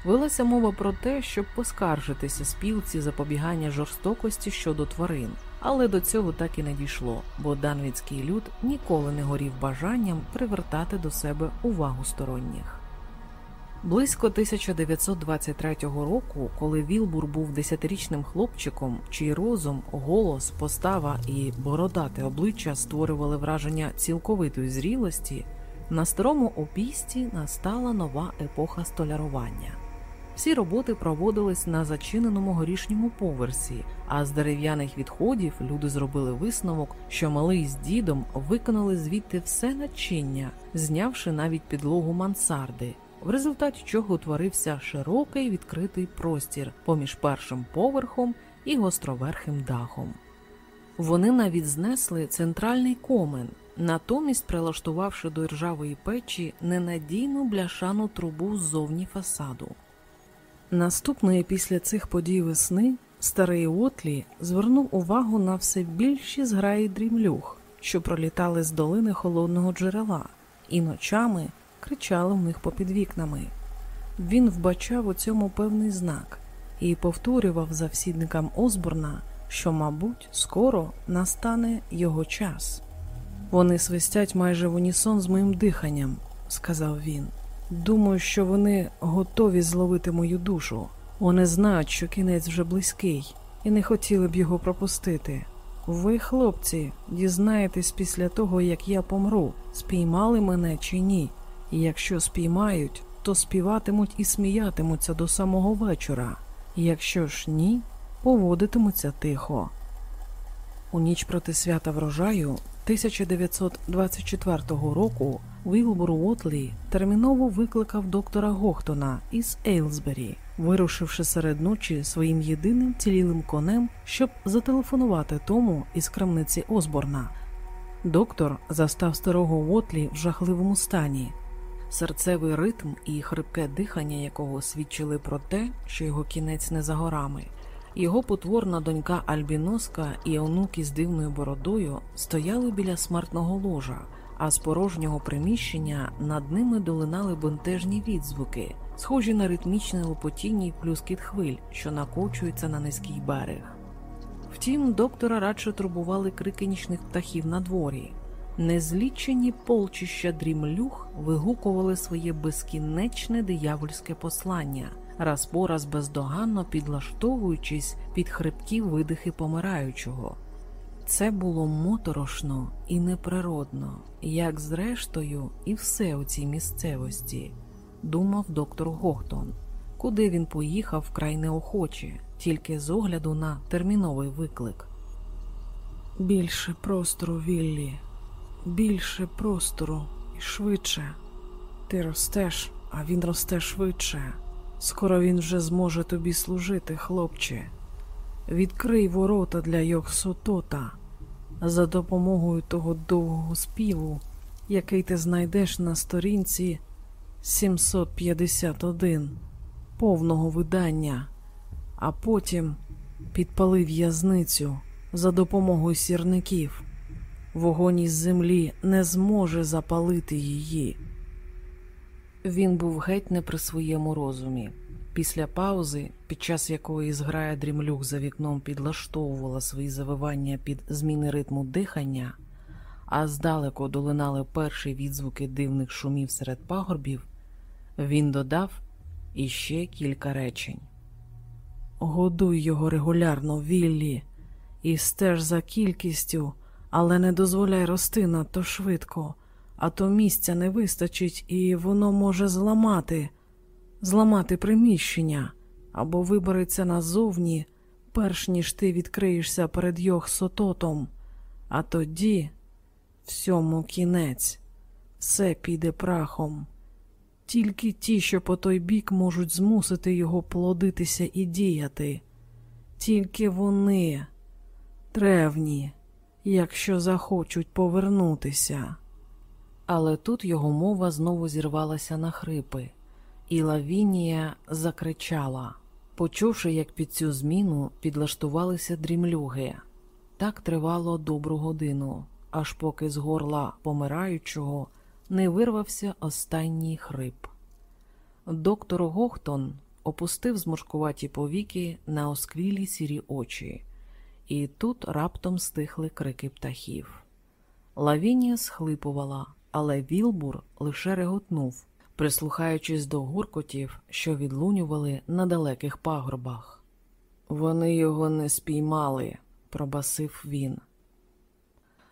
[SPEAKER 1] Велася мова про те, щоб поскаржитися спілці запобігання жорстокості щодо тварин, але до цього так і не дійшло, бо данвіцький люд ніколи не горів бажанням привертати до себе увагу сторонніх. Близько 1923 року, коли Вілбур був десятирічним хлопчиком, чий розум, голос, постава і бородате обличчя створювали враження цілковитої зрілості, на старому опісті настала нова епоха столярування. Всі роботи проводились на зачиненому горішньому поверсі, а з дерев'яних відходів люди зробили висновок, що малий з дідом виконали звідти все начиння, знявши навіть підлогу мансарди в результаті чого утворився широкий відкритий простір поміж першим поверхом і гостроверхим дахом. Вони навіть знесли центральний комен, натомість прилаштувавши до ржавої печі ненадійну бляшану трубу ззовні фасаду. Наступної після цих подій весни старий Отлі звернув увагу на все більші зграї дрімлюх, що пролітали з долини холодного джерела, і ночами кричали в них попід вікнами. Він вбачав у цьому певний знак і повторював завсідникам Осборна, що, мабуть, скоро настане його час. Вони свистять майже в унісон з моїм диханням, сказав він. Думаю, що вони готові зловити мою душу. Вони знають, що кінець вже близький, і не хотіли б його пропустити. Ви, хлопці, дізнаєтесь після того, як я помру, спіймали мене чи ні. І якщо спіймають, то співатимуть і сміятимуться до самого вечора. Якщо ж ні, поводитимуться тихо. У ніч проти свята врожаю 1924 року Вілбур Уотлі терміново викликав доктора Гохтона із Ейлсбері, вирушивши серед ночі своїм єдиним цілілим конем, щоб зателефонувати тому із крамниці Осборна. Доктор застав старого Уотлі в жахливому стані. Серцевий ритм і хрипке дихання якого свідчили про те, що його кінець не за горами. Його потворна донька Альбіноска і онук із дивною бородою стояли біля смертного ложа, а з порожнього приміщення над ними долинали бентежні відзвуки, схожі на ритмічне лопотіння й плюскіт хвиль, що накочуються на низький берег. Втім, доктора радше турбували крики нічних птахів на дворі. Незлічені полчища дрімлюх вигукували своє безкінечне диявольське послання, раз по раз бездоганно підлаштовуючись під хрипкі видихи помираючого. Це було моторошно і неприродно, як зрештою, і все у цій місцевості, думав доктор Гохтон, куди він поїхав вкрай неохоче, тільки з огляду на терміновий виклик. Більше простору Віллі більше простору і швидше. Ти ростеш, а він росте швидше. Скоро він вже зможе тобі служити, хлопче. Відкрий ворота для Йохсотота за допомогою того довгого співу, який ти знайдеш на сторінці 751 повного видання, а потім підпали в'язницю за допомогою сірників. Вогонь із землі не зможе запалити її. Він був геть не при своєму розумі. Після паузи, під час якої зграя дрімлюк за вікном підлаштовувала свої завивання під зміни ритму дихання, а здалеку долинали перші відзвуки дивних шумів серед пагорбів, він додав іще кілька речень. Годуй його регулярно, Віллі, і стеж за кількістю але не дозволяй рости надто швидко, а то місця не вистачить, і воно може зламати, зламати приміщення або вибереться назовні, перш ніж ти відкриєшся перед Йохсототом, а тоді всьому кінець, все піде прахом. Тільки ті, що по той бік можуть змусити його плодитися і діяти, тільки вони древні якщо захочуть повернутися. Але тут його мова знову зірвалася на хрипи, і Лавінія закричала, почувши, як під цю зміну підлаштувалися дрімлюги. Так тривало добру годину, аж поки з горла помираючого не вирвався останній хрип. Доктор Гохтон опустив зморшкуваті повіки на осквілі сірі очі і тут раптом стихли крики птахів. Лавінія схлипувала, але Вілбур лише реготнув, прислухаючись до гуркотів, що відлунювали на далеких пагорбах. Вони його не спіймали, пробасив він.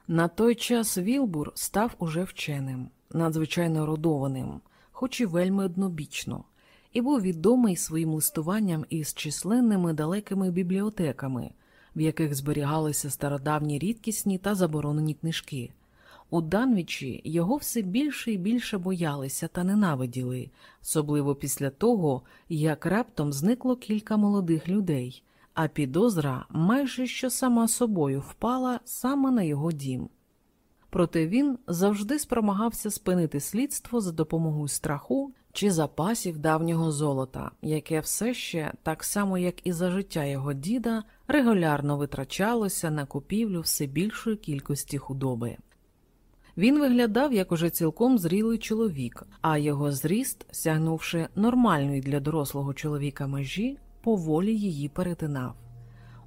[SPEAKER 1] На той час Вілбур став уже вченим, надзвичайно родованим, хоч і вельми однобічно, і був відомий своїм листуванням із численними далекими бібліотеками в яких зберігалися стародавні рідкісні та заборонені книжки. У Данвічі його все більше і більше боялися та ненавиділи, особливо після того, як раптом зникло кілька молодих людей, а підозра майже що сама собою впала саме на його дім. Проте він завжди спромагався спинити слідство за допомогою страху чи запасів давнього золота, яке все ще, так само як і за життя його діда, регулярно витрачалося на купівлю все більшої кількості худоби. Він виглядав як уже цілком зрілий чоловік, а його зріст, сягнувши нормальної для дорослого чоловіка межі, поволі її перетинав.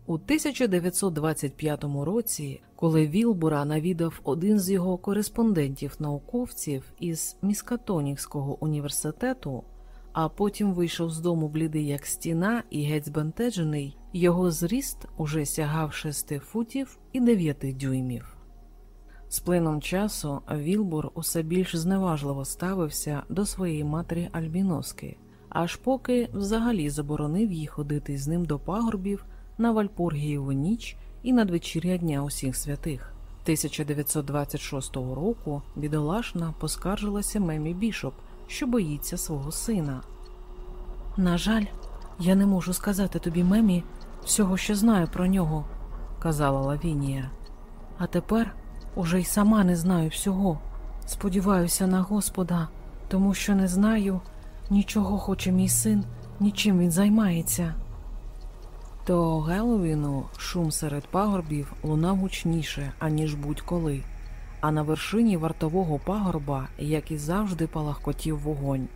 [SPEAKER 1] У 1925 році, коли Вілбура навідав один з його кореспондентів-науковців із Міскатонівського університету, а потім вийшов з дому блідий як стіна і геть збентеджений, його зріст уже сягав 6 футів і 9 дюймів. З плином часу Вілбур усе більш зневажливо ставився до своєї матері Альбіноски, аж поки взагалі заборонив їй ходити з ним до пагорбів на Вальпургієву ніч і надвечір'я Дня усіх святих. 1926 року бідолашна поскаржилася Мемі Бішоп, що боїться свого сина. На жаль, я не можу сказати тобі, Мемі, всього, що знаю про нього, казала Лавінія. А тепер уже й сама не знаю всього. Сподіваюся на Господа, тому що не знаю, нічого хоче мій син, нічим він займається. То Геловіну шум серед пагорбів лунав гучніше, аніж будь-коли, а на вершині вартового пагорба, як і завжди, палахкотів вогонь.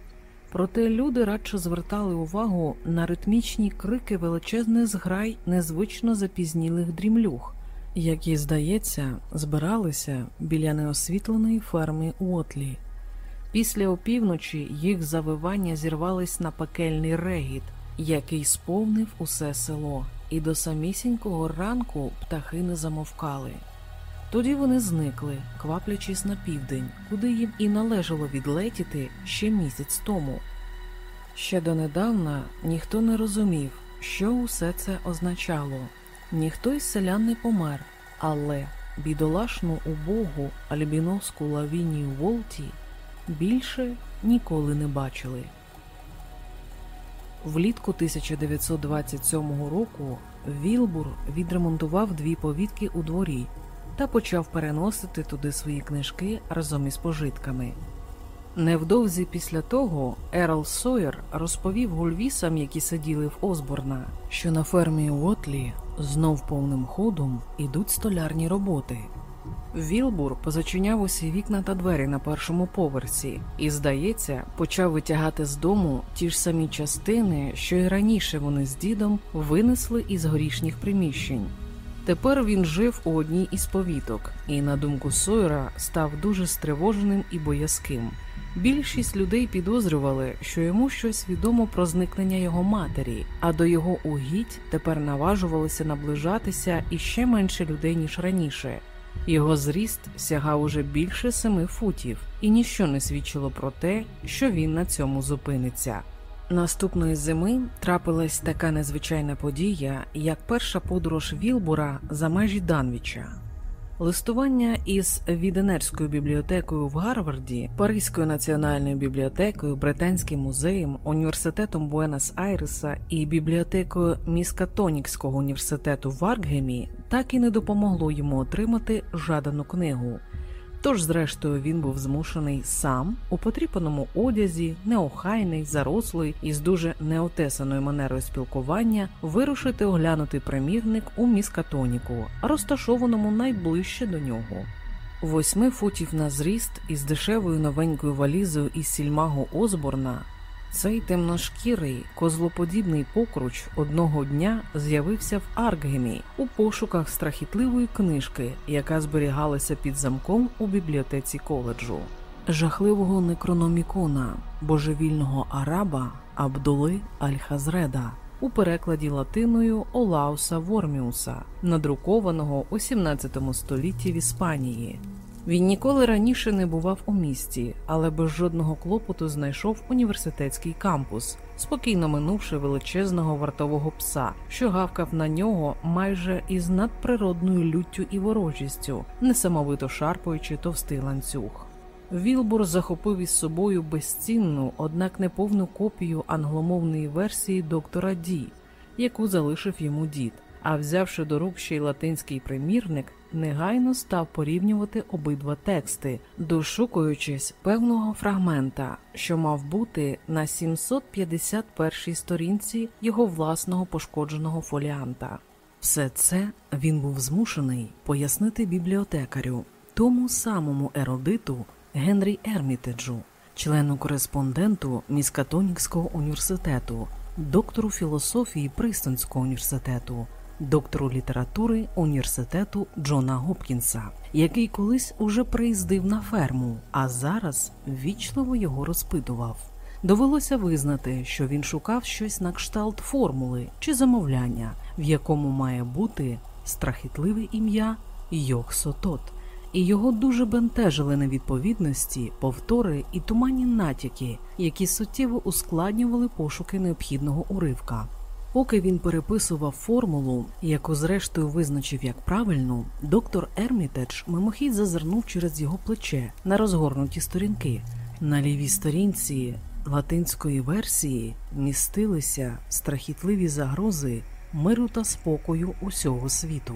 [SPEAKER 1] Проте люди радше звертали увагу на ритмічні крики величезних зграй незвично запізнілих дрімлюх, які, здається, збиралися біля неосвітленої ферми Уотлі. Після опівночі їх завивання зірвались на пекельний регіт який сповнив усе село, і до самісінького ранку птахи не замовкали. Тоді вони зникли, кваплячись на південь, куди їм і належало відлетіти ще місяць тому. Ще донедавна ніхто не розумів, що усе це означало. Ніхто із селян не помер, але бідолашну убогу альбіновську лавінію Волті більше ніколи не бачили. Влітку 1927 року Вілбур відремонтував дві повітки у дворі та почав переносити туди свої книжки разом із пожитками. Невдовзі після того Ерл Сойер розповів гульвісам, які сиділи в Озборна, що на фермі Уотлі знов повним ходом ідуть столярні роботи. Вілбур позачиняв усі вікна та двері на першому поверсі і, здається, почав витягати з дому ті ж самі частини, що й раніше вони з дідом винесли із горішніх приміщень. Тепер він жив у одній із повіток, і, на думку Сойера, став дуже стривоженим і боязким. Більшість людей підозрювали, що йому щось відомо про зникнення його матері, а до його угідь тепер наважувалися наближатися іще менше людей ніж раніше. Його зріст сягав уже більше семи футів, і ніщо не свідчило про те, що він на цьому зупиниться. Наступної зими трапилась така незвичайна подія, як перша подорож Вілбура за межі Данвіча. Листування із Віденерською бібліотекою в Гарварді, Паризькою національною бібліотекою, Британським музеєм, університетом Буенос Айреса і бібліотекою Міскатонікського університету в Аркгемі так і не допомогло йому отримати жадану книгу. Тож, зрештою, він був змушений сам у потріпаному одязі, неохайний, зарослий і з дуже неотесаною манерою спілкування вирушити оглянути примірник у міскатоніку, розташованому найближче до нього. Восьми футів на зріст із дешевою новенькою валізою із сільмагу Озборна цей темношкірий, козлоподібний покруч одного дня з'явився в Аркгемі у пошуках страхітливої книжки, яка зберігалася під замком у бібліотеці коледжу, жахливого некрономікона, божевільного араба Абдули Аль-Хазреда у перекладі латиною Олауса Ворміуса, надрукованого у 17 столітті в Іспанії. Він ніколи раніше не бував у місті, але без жодного клопоту знайшов університетський кампус, спокійно минувши величезного вартового пса, що гавкав на нього майже із надприродною люттю і ворожістю, несамовито шарпаючи товстий ланцюг. Вілбур захопив із собою безцінну, однак неповну копію англомовної версії доктора Ді, яку залишив йому дід а взявши до рук ще й латинський примірник, негайно став порівнювати обидва тексти, дошукуючись певного фрагмента, що мав бути на 751 сторінці його власного пошкодженого фоліанта. Все це він був змушений пояснити бібліотекарю, тому самому еродиту Генрі Ермітеджу, члену кореспонденту Міскатонікського університету, доктору філософії Пристонського університету, доктору літератури університету Джона Гопкінса, який колись уже приїздив на ферму, а зараз ввічливо його розпитував. Довелося визнати, що він шукав щось на кшталт формули чи замовляння, в якому має бути страхітливе ім'я Йох Сотот, і його дуже бентежили невідповідності, повтори і туманні натяки, які суттєво ускладнювали пошуки необхідного уривка. Поки він переписував формулу, яку зрештою визначив як правильну, доктор Ермітедж мимохідь зазирнув через його плече на розгорнуті сторінки. На лівій сторінці латинської версії містилися страхітливі загрози миру та спокою усього світу.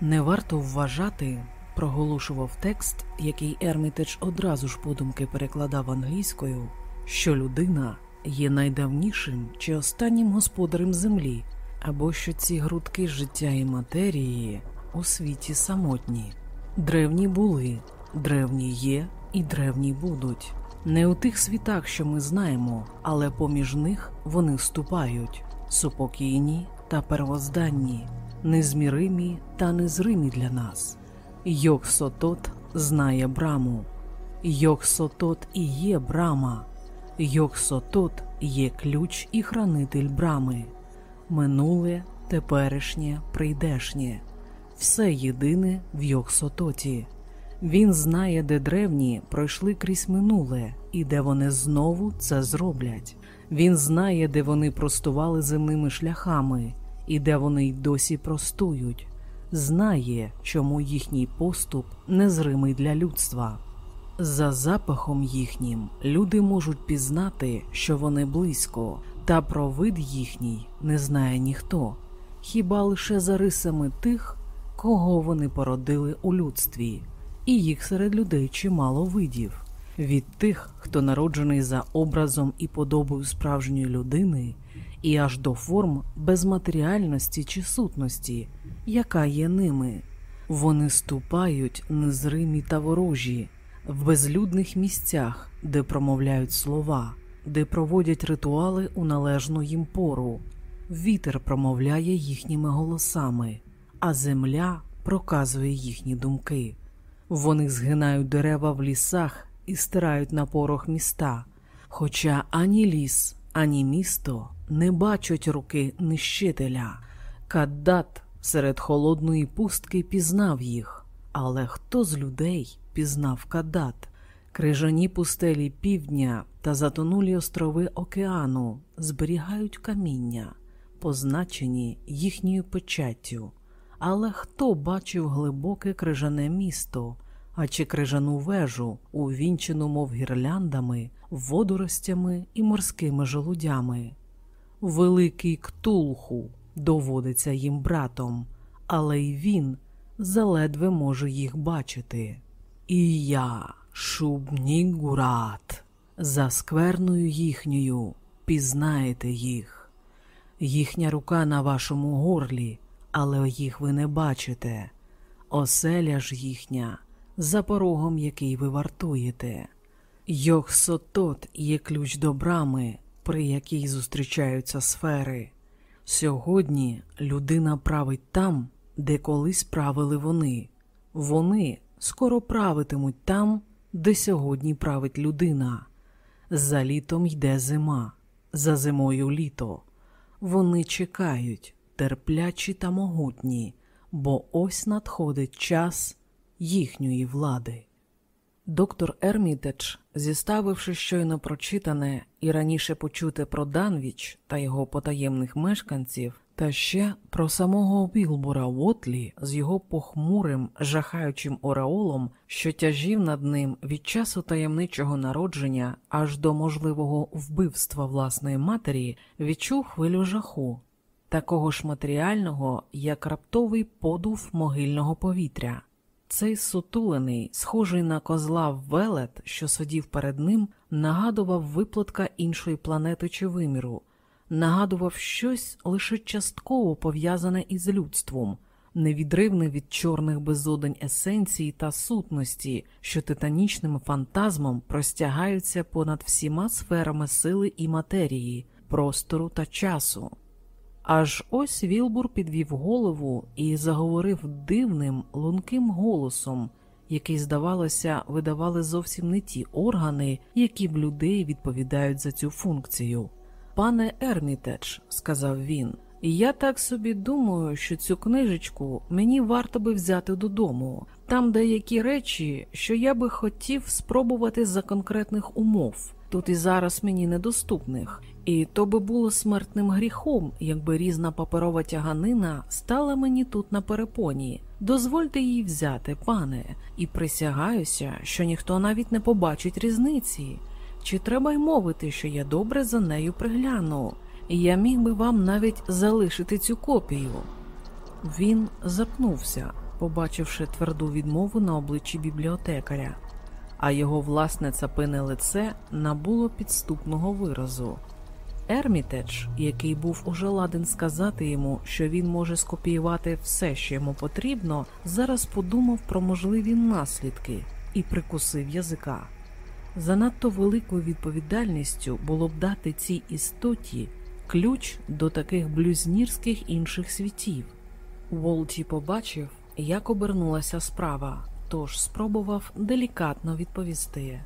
[SPEAKER 1] Не варто вважати, проголошував текст, який Ермітедж одразу ж подумки перекладав англійською, що людина є найдавнішим чи останнім господарем землі, або що ці грудки життя і матерії у світі самотні. Древні були, древні є і древні будуть. Не у тих світах, що ми знаємо, але поміж них вони вступають супокійні та первозданні, незміримі та незримі для нас. Йог Сотот знає браму, Йог Сотот і є брама, Йог Сотот є ключ і хранитель брами, минуле, теперішнє, прийдешнє, все єдине в Йог Сототі. Він знає, де древні пройшли крізь минуле і де вони знову це зроблять. Він знає, де вони простували земними шляхами і де вони й досі простують, знає, чому їхній поступ незримий для людства. За запахом їхнім люди можуть пізнати, що вони близько, та про вид їхній не знає ніхто, хіба лише за рисами тих, кого вони породили у людстві і їх серед людей чимало видів від тих, хто народжений за образом і подобою справжньої людини, і аж до форм безматеріальності чи сутності, яка є ними. Вони ступають незримі та ворожі в безлюдних місцях, де промовляють слова, де проводять ритуали у належну їм пору. Вітер промовляє їхніми голосами, а земля проказує їхні думки. Вони згинають дерева в лісах і стирають на порох міста, хоча ані ліс, ані місто не бачать руки нищителя. Каддат серед холодної пустки пізнав їх, але хто з людей пізнав Каддат? Крижані пустелі півдня та затонулі острови океану зберігають каміння, позначені їхньою печаттю. Але хто бачив глибоке крижане місто, а чи крижану вежу, увінчену, мов гірляндами, водоростями і морськими желудями? Великий ктулху доводиться їм братом, але й він заледве може їх бачити. І я, Шубнігурат, за скверною їхньою пізнаєте їх, їхня рука на вашому горлі але їх ви не бачите, оселя ж їхня за порогом, який ви вартуєте. Йохсотот є ключ до брами, при якій зустрічаються сфери. Сьогодні людина править там, де колись правили вони. Вони скоро правитимуть там, де сьогодні править людина. За літом йде зима, за зимою літо. Вони чекають, терплячі та могутні, бо ось надходить час їхньої влади. Доктор Ермітедж, зіставивши щойно прочитане і раніше почуте про Данвіч та його потаємних мешканців, та ще про самого Вілбура Вотлі з його похмурим, жахаючим ореолом, що тяжів над ним від часу таємничого народження аж до можливого вбивства власної матері, відчув хвилю жаху такого ж матеріального, як раптовий подув могильного повітря. Цей сутулений, схожий на козла велет, що сидів перед ним, нагадував виплатка іншої планети чи виміру, нагадував щось лише частково пов'язане із людством, невідривне від чорних безодень есенції та сутності, що титанічним фантазмом простягаються понад всіма сферами сили і матерії, простору та часу. Аж ось Вілбур підвів голову і заговорив дивним, лунким голосом, який, здавалося, видавали зовсім не ті органи, які б людей відповідають за цю функцію. Пане Ермітедж, сказав він, я так собі думаю, що цю книжечку мені варто би взяти додому. Там деякі речі, що я би хотів спробувати за конкретних умов, тут і зараз мені недоступних, і то би було смертним гріхом, якби різна паперова тяганина стала мені тут на перепоні. Дозвольте її взяти, пане, і присягаюся, що ніхто навіть не побачить різниці. Чи треба й мовити, що я добре за нею пригляну, і я міг би вам навіть залишити цю копію. Він запнувся, побачивши тверду відмову на обличчі бібліотекаря, а його власне цапине лице набуло підступного виразу. Ермітедж, який був уже ладен сказати йому, що він може скопіювати все, що йому потрібно, зараз подумав про можливі наслідки і прикусив язика. Занадто великою відповідальністю було б дати цій істоті ключ до таких блюзнірських інших світів. Волті побачив, як обернулася справа, тож спробував делікатно відповісти: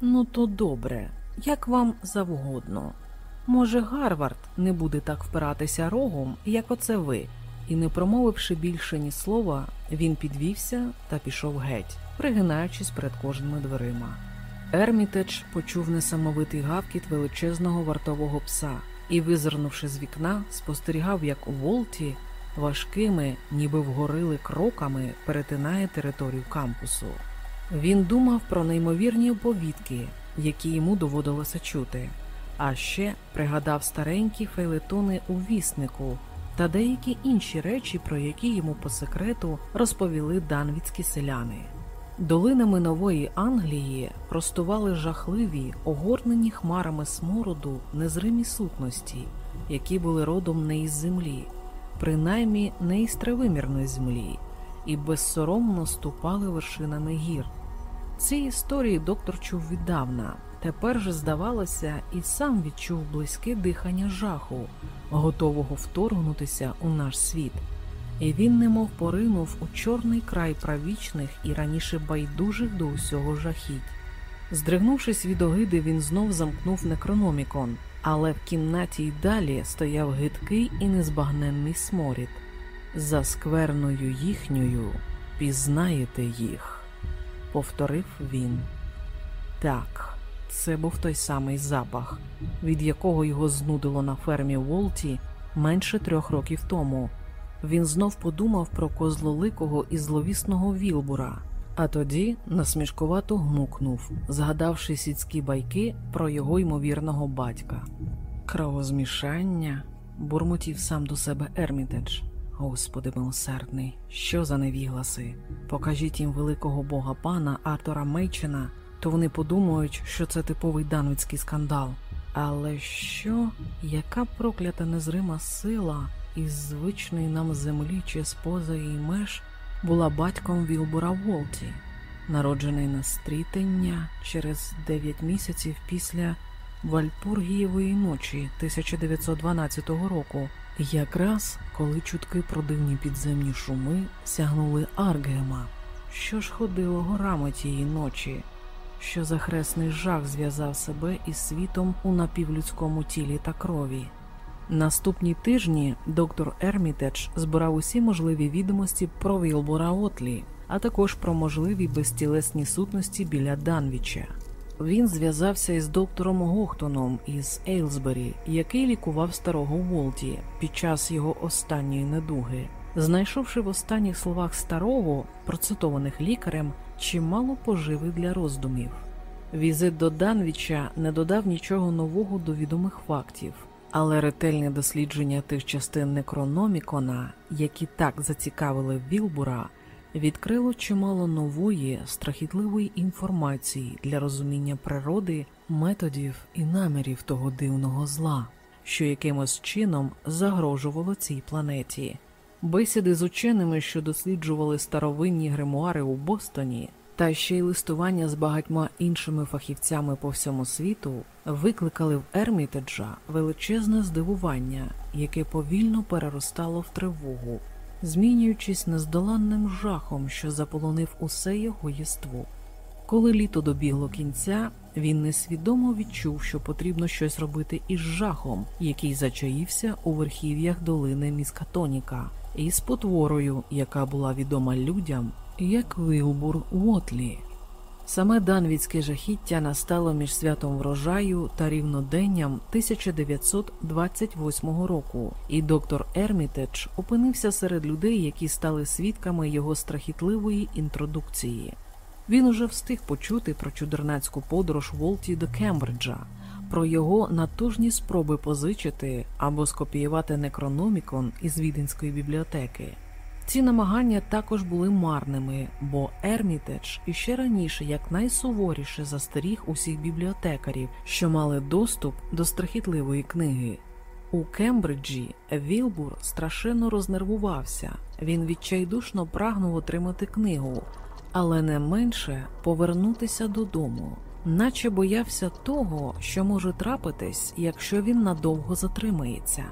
[SPEAKER 1] Ну, то добре, як вам завгодно. Може, Гарвард не буде так впиратися рогом, як оце ви. І, не промовивши більше ні слова, він підвівся та пішов геть, пригинаючись перед кожними дверима. Ермітедж почув несамовитий гавкіт величезного вартового пса і, визирнувши з вікна, спостерігав, як у Волті важкими, ніби вгорили кроками, перетинає територію кампусу. Він думав про неймовірні оповідки, які йому доводилося чути, а ще пригадав старенькі фейлетони у віснику та деякі інші речі, про які йому по секрету розповіли данвіцькі селяни. Долинами нової Англії простували жахливі, огорнені хмарами смороду незримі сутності, які були родом не із землі, принаймні не із тривимірної землі, і безсоромно ступали вершинами гір. Ці історії доктор чув віддавна. Тепер же, здавалося, і сам відчув близьке дихання жаху, готового вторгнутися у наш світ і він немов поринув у чорний край правічних і раніше байдужих до усього жахіть. Здригнувшись від огиди, він знов замкнув некрономікон, але в кімнаті й далі стояв гидкий і незбагненний сморід. За скверною їхньою пізнаєте їх, повторив він. Так, це був той самий запах, від якого його знудило на фермі Волті менше трьох років тому. Він знов подумав про козлоликого і зловісного Вілбура, а тоді насмішкувато гмукнув, згадавши сільські байки про його ймовірного батька. Кровозмішання бурмотів сам до себе Ермітедж. Господи милосердний, що за невігласи? Покажіть їм великого бога пана Артура Мейчена, то вони подумають, що це типовий данвицький скандал. Але що, яка проклята незрима сила? Із звичної нам землі чи споза її меж була батьком Вілбура Волті, народжений на стрітення через 9 місяців після Вальпургієвої ночі 1912 року, якраз коли чутки про дивні підземні шуми сягнули Аргема, що ж ходило горами тієї ночі. Що за хресний жах зв'язав себе із світом у напівлюдському тілі та крові. Наступні тижні доктор Ермітедж збирав усі можливі відомості про Вілбора Отлі, а також про можливі безтілесні сутності біля Данвіча. Він зв'язався із доктором Гохтоном із Ейлсбері, який лікував старого Волті під час його останньої недуги, знайшовши в останніх словах старого, процитованих лікарем, чимало поживи для роздумів. Візит до Данвіча не додав нічого нового до відомих фактів. Але ретельне дослідження тих частин Некрономікона, які так зацікавили Вілбура, відкрило чимало нової страхітливої інформації для розуміння природи, методів і намірів того дивного зла, що якимось чином загрожувало цій планеті. Бесіди з ученими, що досліджували старовинні гримуари у Бостоні, та ще й листування з багатьма іншими фахівцями по всьому світу викликали в Ермітеджа величезне здивування, яке повільно переростало в тривогу, змінюючись нездоланним жахом, що заполонив усе його єство. Коли літо добігло кінця, він несвідомо відчув, що потрібно щось робити із жахом, який зачаївся у верхів'ях долини Міскатоніка, і з потворою, яка була відома людям як Вилбур Уотлі. Саме данвідське жахіття настало між святом врожаю та рівноденням 1928 року, і доктор Ермітедж опинився серед людей, які стали свідками його страхітливої інтродукції. Він уже встиг почути про чудернацьку подорож Волті до Кембриджа, про його натужні спроби позичити або скопіювати некрономікон із віденської бібліотеки. Ці намагання також були марними, бо Ермітедж іще раніше якнайсуворіше застеріг усіх бібліотекарів, що мали доступ до страхітливої книги. У Кембриджі Вілбур страшенно рознервувався, він відчайдушно прагнув отримати книгу, але не менше повернутися додому, наче боявся того, що може трапитись, якщо він надовго затримається.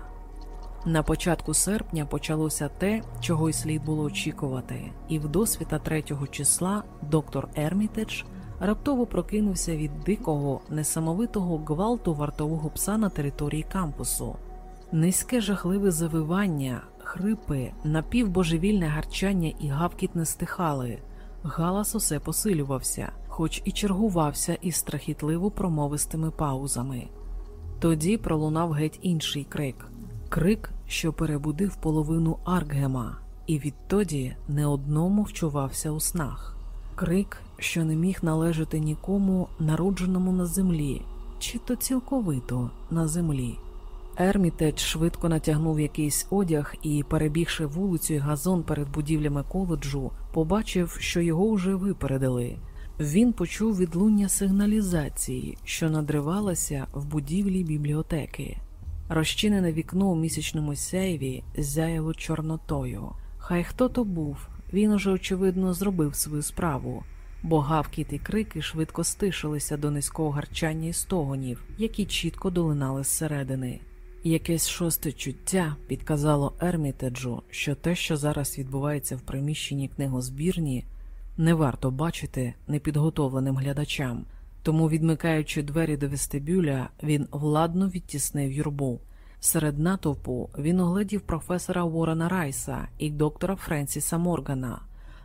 [SPEAKER 1] На початку серпня почалося те, чого й слід було очікувати, і в досвіта третього числа доктор Ермітедж раптово прокинувся від дикого, несамовитого гвалту вартового пса на території кампусу. Низьке жахливе завивання, хрипи, напівбожевільне гарчання і гавкіт не стихали. Галас усе посилювався, хоч і чергувався із страхітливо промовистими паузами. Тоді пролунав геть інший крик крик, що перебудив половину Аркгема, і відтоді не одному вчувався у снах, крик, що не міг належати нікому, народженому на землі, чи то цілковито на землі. Ермітедж швидко натягнув якийсь одяг і, перебігши вулицю й газон перед будівлями коледжу, побачив, що його вже випередили. Він почув відлуння сигналізації, що надривалася в будівлі бібліотеки. Розчинене вікно у місячному сяйві зяяло чорнотою. Хай хто то був, він уже, очевидно, зробив свою справу, бо гавкіт і крики швидко стишилися до низького гарчання і стогонів, які чітко долинали зсередини. Якесь шосте чуття підказало Ермітеджу, що те, що зараз відбувається в приміщенні книгозбірні, не варто бачити непідготовленим глядачам. Тому, відмикаючи двері до вестибюля, він владно відтіснив юрбу. Серед натовпу він оглядів професора Уоррена Райса і доктора Френсіса Моргана,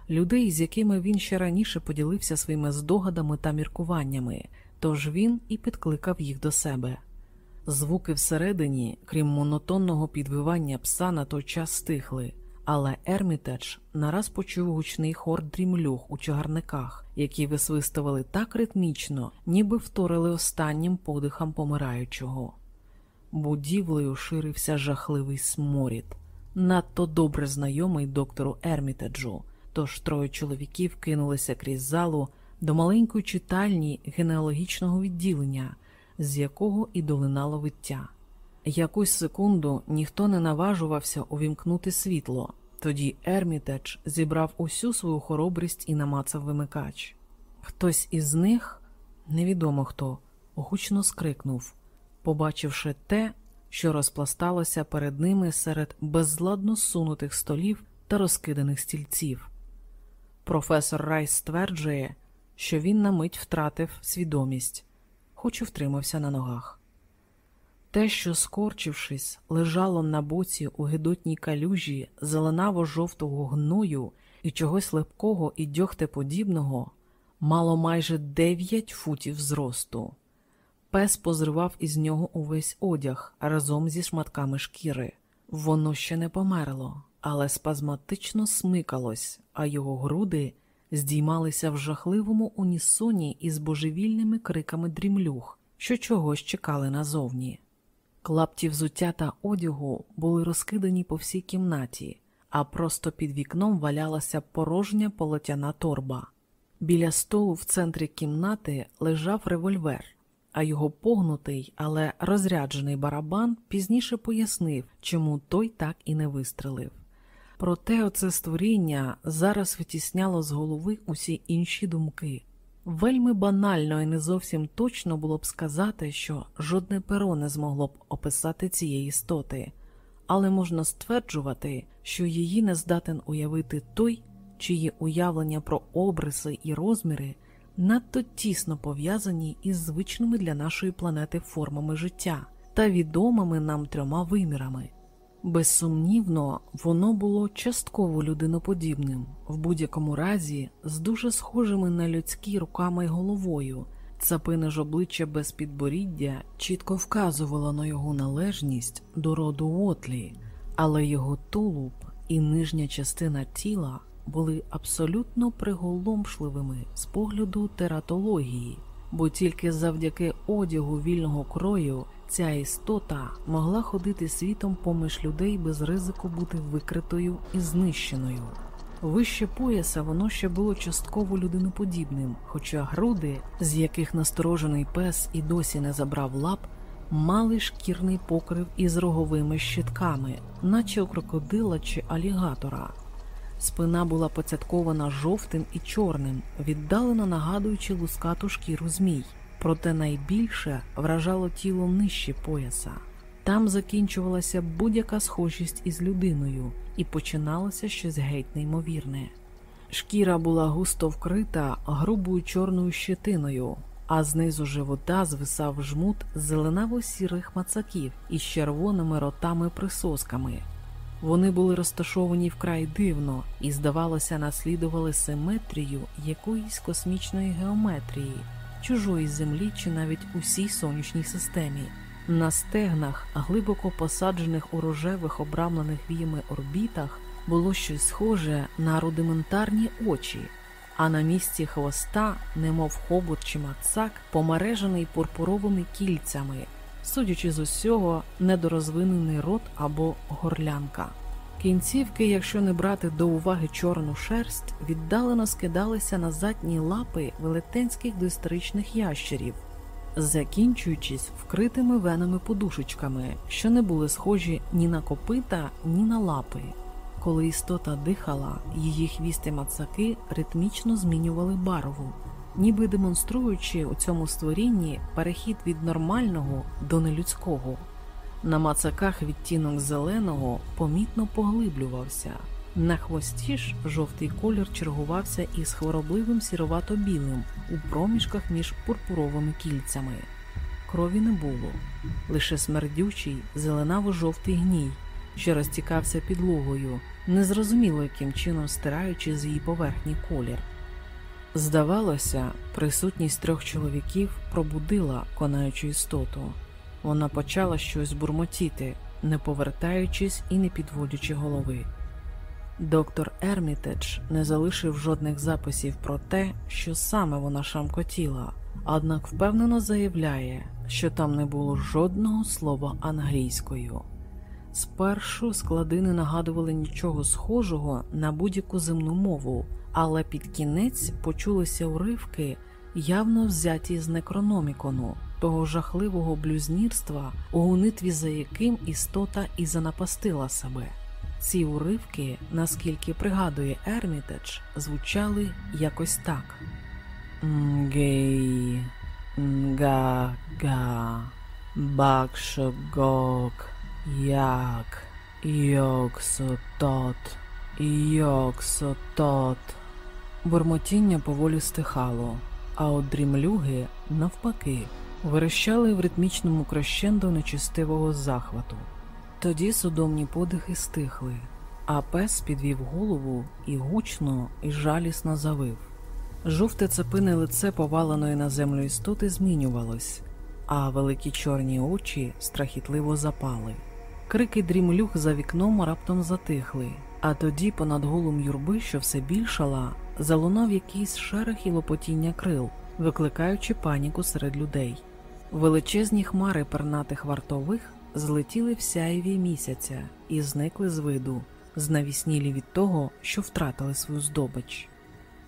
[SPEAKER 1] людей, з якими він ще раніше поділився своїми здогадами та міркуваннями, тож він і підкликав їх до себе. Звуки всередині, крім монотонного підвивання пса, на той час стихли. Але Ермітедж нараз почув гучний хор дрімлюх у чагарниках, які висвистували так ритмічно, ніби вторили останнім подихам помираючого. Будівлею ширився жахливий сморід, надто добре знайомий доктору Ермітеджу, тож троє чоловіків кинулися крізь залу до маленької читальні генеалогічного відділення, з якого і долинало виття. Якусь секунду ніхто не наважувався увімкнути світло. Тоді Ермітедж зібрав усю свою хоробрість і намацав вимикач. Хтось із них, невідомо хто, гучно скрикнув, побачивши те, що розпласталося перед ними серед безладно сунутих столів та розкиданих стільців. Професор Райс стверджує, що він на мить втратив свідомість, хоч і втримався на ногах. Те, що, скорчившись, лежало на боці у гидотній калюжі зеленаво жовтого гною і чогось липкого і дьогтеподібного, мало майже дев'ять футів зросту. Пес позривав із нього увесь одяг разом зі шматками шкіри. Воно ще не померло, але спазматично смикалось, а його груди здіймалися в жахливому унісоні із божевільними криками дрімлюх, що чогось чекали назовні. Клапті взуття та одягу були розкидані по всій кімнаті, а просто під вікном валялася порожня полотяна торба. Біля столу в центрі кімнати лежав револьвер, а його погнутий, але розряджений барабан пізніше пояснив, чому той так і не вистрелив. Проте оце створіння зараз витісняло з голови усі інші думки. Вельми банально і не зовсім точно було б сказати, що жодне перо не змогло б описати цієї істоти, але можна стверджувати, що її не здатен уявити той, чиї уявлення про обриси і розміри надто тісно пов'язані із звичними для нашої планети формами життя та відомими нам трьома вимірами. Безсумнівно, воно було частково людиноподібним, в будь-якому разі з дуже схожими на людські руками й головою. Цапине ж обличчя без підборіддя чітко вказувало на його належність до роду Отлі, але його тулуб і нижня частина тіла були абсолютно приголомшливими з погляду тератології, бо тільки завдяки одягу вільного крою ця істота могла ходити світом поміж людей без ризику бути викритою і знищеною. Вище пояса воно ще було частково людиноподібним, хоча груди, з яких насторожений пес і досі не забрав лап, мали шкірний покрив із роговими щитками, наче у крокодила чи алігатора. Спина була поцяткована жовтим і чорним, віддалено нагадуючи лускату шкіру змій, проте найбільше вражало тіло нижче пояса. Там закінчувалася будь-яка схожість із людиною і починалося щось геть неймовірне. Шкіра була густо вкрита грубою чорною щетиною, а знизу живота звисав жмут зеленаво-сірих мацаків із червоними ротами присосками. Вони були розташовані вкрай дивно і, здавалося, наслідували симетрію якоїсь космічної геометрії, чужої землі чи навіть усій сонячній системі. На стегнах, глибоко посаджених у рожевих обрамлених віями орбітах, було щось схоже на рудиментарні очі, а на місці хвоста, немов хобот чи мацак, помережений пурпуровими кільцями, судячи з усього, недорозвинений рот або горлянка. Кінцівки, якщо не брати до уваги чорну шерсть, віддалено скидалися на задні лапи велетенських доісторичних ящерів, закінчуючись вкритими венами подушечками, що не були схожі ні на копита, ні на лапи. Коли істота дихала, її хвіст і мацаки ритмічно змінювали барву, ніби демонструючи у цьому створінні перехід від нормального до нелюдського. На мацаках відтінок зеленого помітно поглиблювався. На хвості ж жовтий колір чергувався із хворобливим сіровато-білим у проміжках між пурпуровими кільцями. Крові не було, лише смердючий, зеленаво-жовтий гній, що розтікався підлогою, незрозуміло яким чином стираючи з її поверхні колір. Здавалося, присутність трьох чоловіків пробудила конаючу істоту. Вона почала щось бурмотіти, не повертаючись і не підводячи голови. Доктор Ермітедж не залишив жодних записів про те, що саме вона шамкотіла, однак впевнено заявляє, що там не було жодного слова англійською. Спершу склади не нагадували нічого схожого на будь-яку земну мову, але під кінець почулися уривки, явно взяті з некрономікону, того жахливого блюзнірства, у гонитві за яким істота і занапастила себе. Ці уривки, наскільки пригадує Ермітедж, звучали якось так: Мгей, Нга-га, Бакшогок, Як, Йоксотот, Йоксотот. Бурмотіння поволі стихало, а от дрімлюги, навпаки, верещали в ритмічному крещендо нечистивого захвату. Тоді судомні подихи стихли, а пес підвів голову і гучно і жалісно завив. Жовте цепине лице поваленої на землю істоти змінювалось, а великі чорні очі страхітливо запали. Крики дрімлюх за вікном раптом затихли, а тоді понад голом юрби, що все більшала, залунав якийсь шерех і лопотіння крил, викликаючи паніку серед людей. Величезні хмари пернатих вартових злетіли в сяєві місяця і зникли з виду, знавіснілі від того, що втратили свою здобич.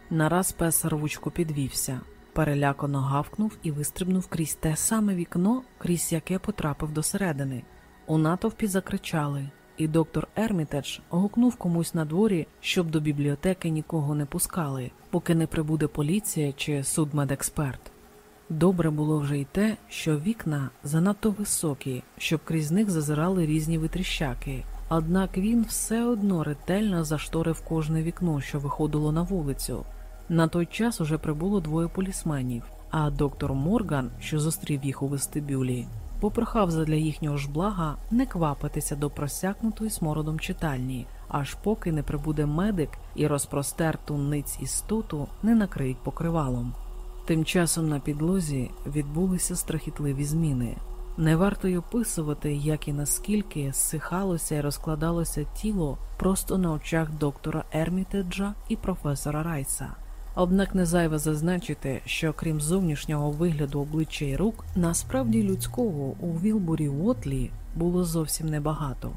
[SPEAKER 1] Нараз пес рвучко підвівся, перелякано гавкнув і вистрибнув крізь те саме вікно, крізь яке потрапив до середини. У натовпі закричали, і доктор Ермітедж гукнув комусь на дворі, щоб до бібліотеки нікого не пускали, поки не прибуде поліція чи судмедексперт. Добре було вже й те, що вікна занадто високі, щоб крізь них зазирали різні витріщаки. Однак він все одно ретельно зашторив кожне вікно, що виходило на вулицю. На той час уже прибуло двоє полісменів, а доктор Морган, що зустрів їх у вестибюлі, попрохав задля їхнього ж блага не квапитися до просякнутої смородом читальні, аж поки не прибуде медик і розпростерту ниць істоту не накриють покривалом. Тим часом на підлозі відбулися страхітливі зміни. Не варто й описувати, як і наскільки зсихалося і розкладалося тіло просто на очах доктора Ермітеджа і професора Райса. Однак не зайве зазначити, що крім зовнішнього вигляду обличчя і рук, насправді людського у Вілбурі Уотлі було зовсім небагато.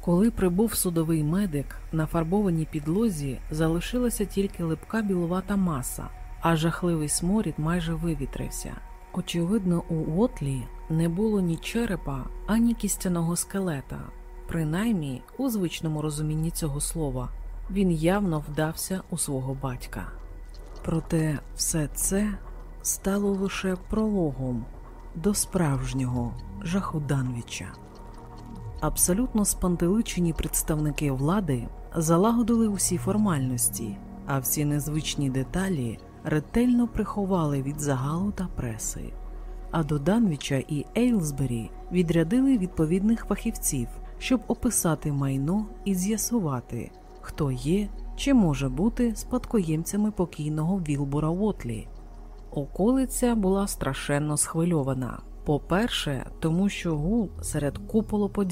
[SPEAKER 1] Коли прибув судовий медик, на фарбованій підлозі залишилася тільки липка білувата маса, а жахливий сморід майже вивітрився. Очевидно, у Уотлі не було ні черепа, ані кістяного скелета, принаймні у звичному розумінні цього слова, він явно вдався у свого батька. Проте все це стало лише прологом до справжнього жаху Данвіча. Абсолютно спантеличені представники влади залагодили усі формальності, а всі незвичні деталі ретельно приховали від загалу та преси. А до Данвіча і Ейлсбері відрядили відповідних фахівців, щоб описати майно і з'ясувати, хто є чи може бути спадкоємцями покійного Вілбора Вотлі. Околиця була страшенно схвильована. По-перше, тому що гул серед куполоподібних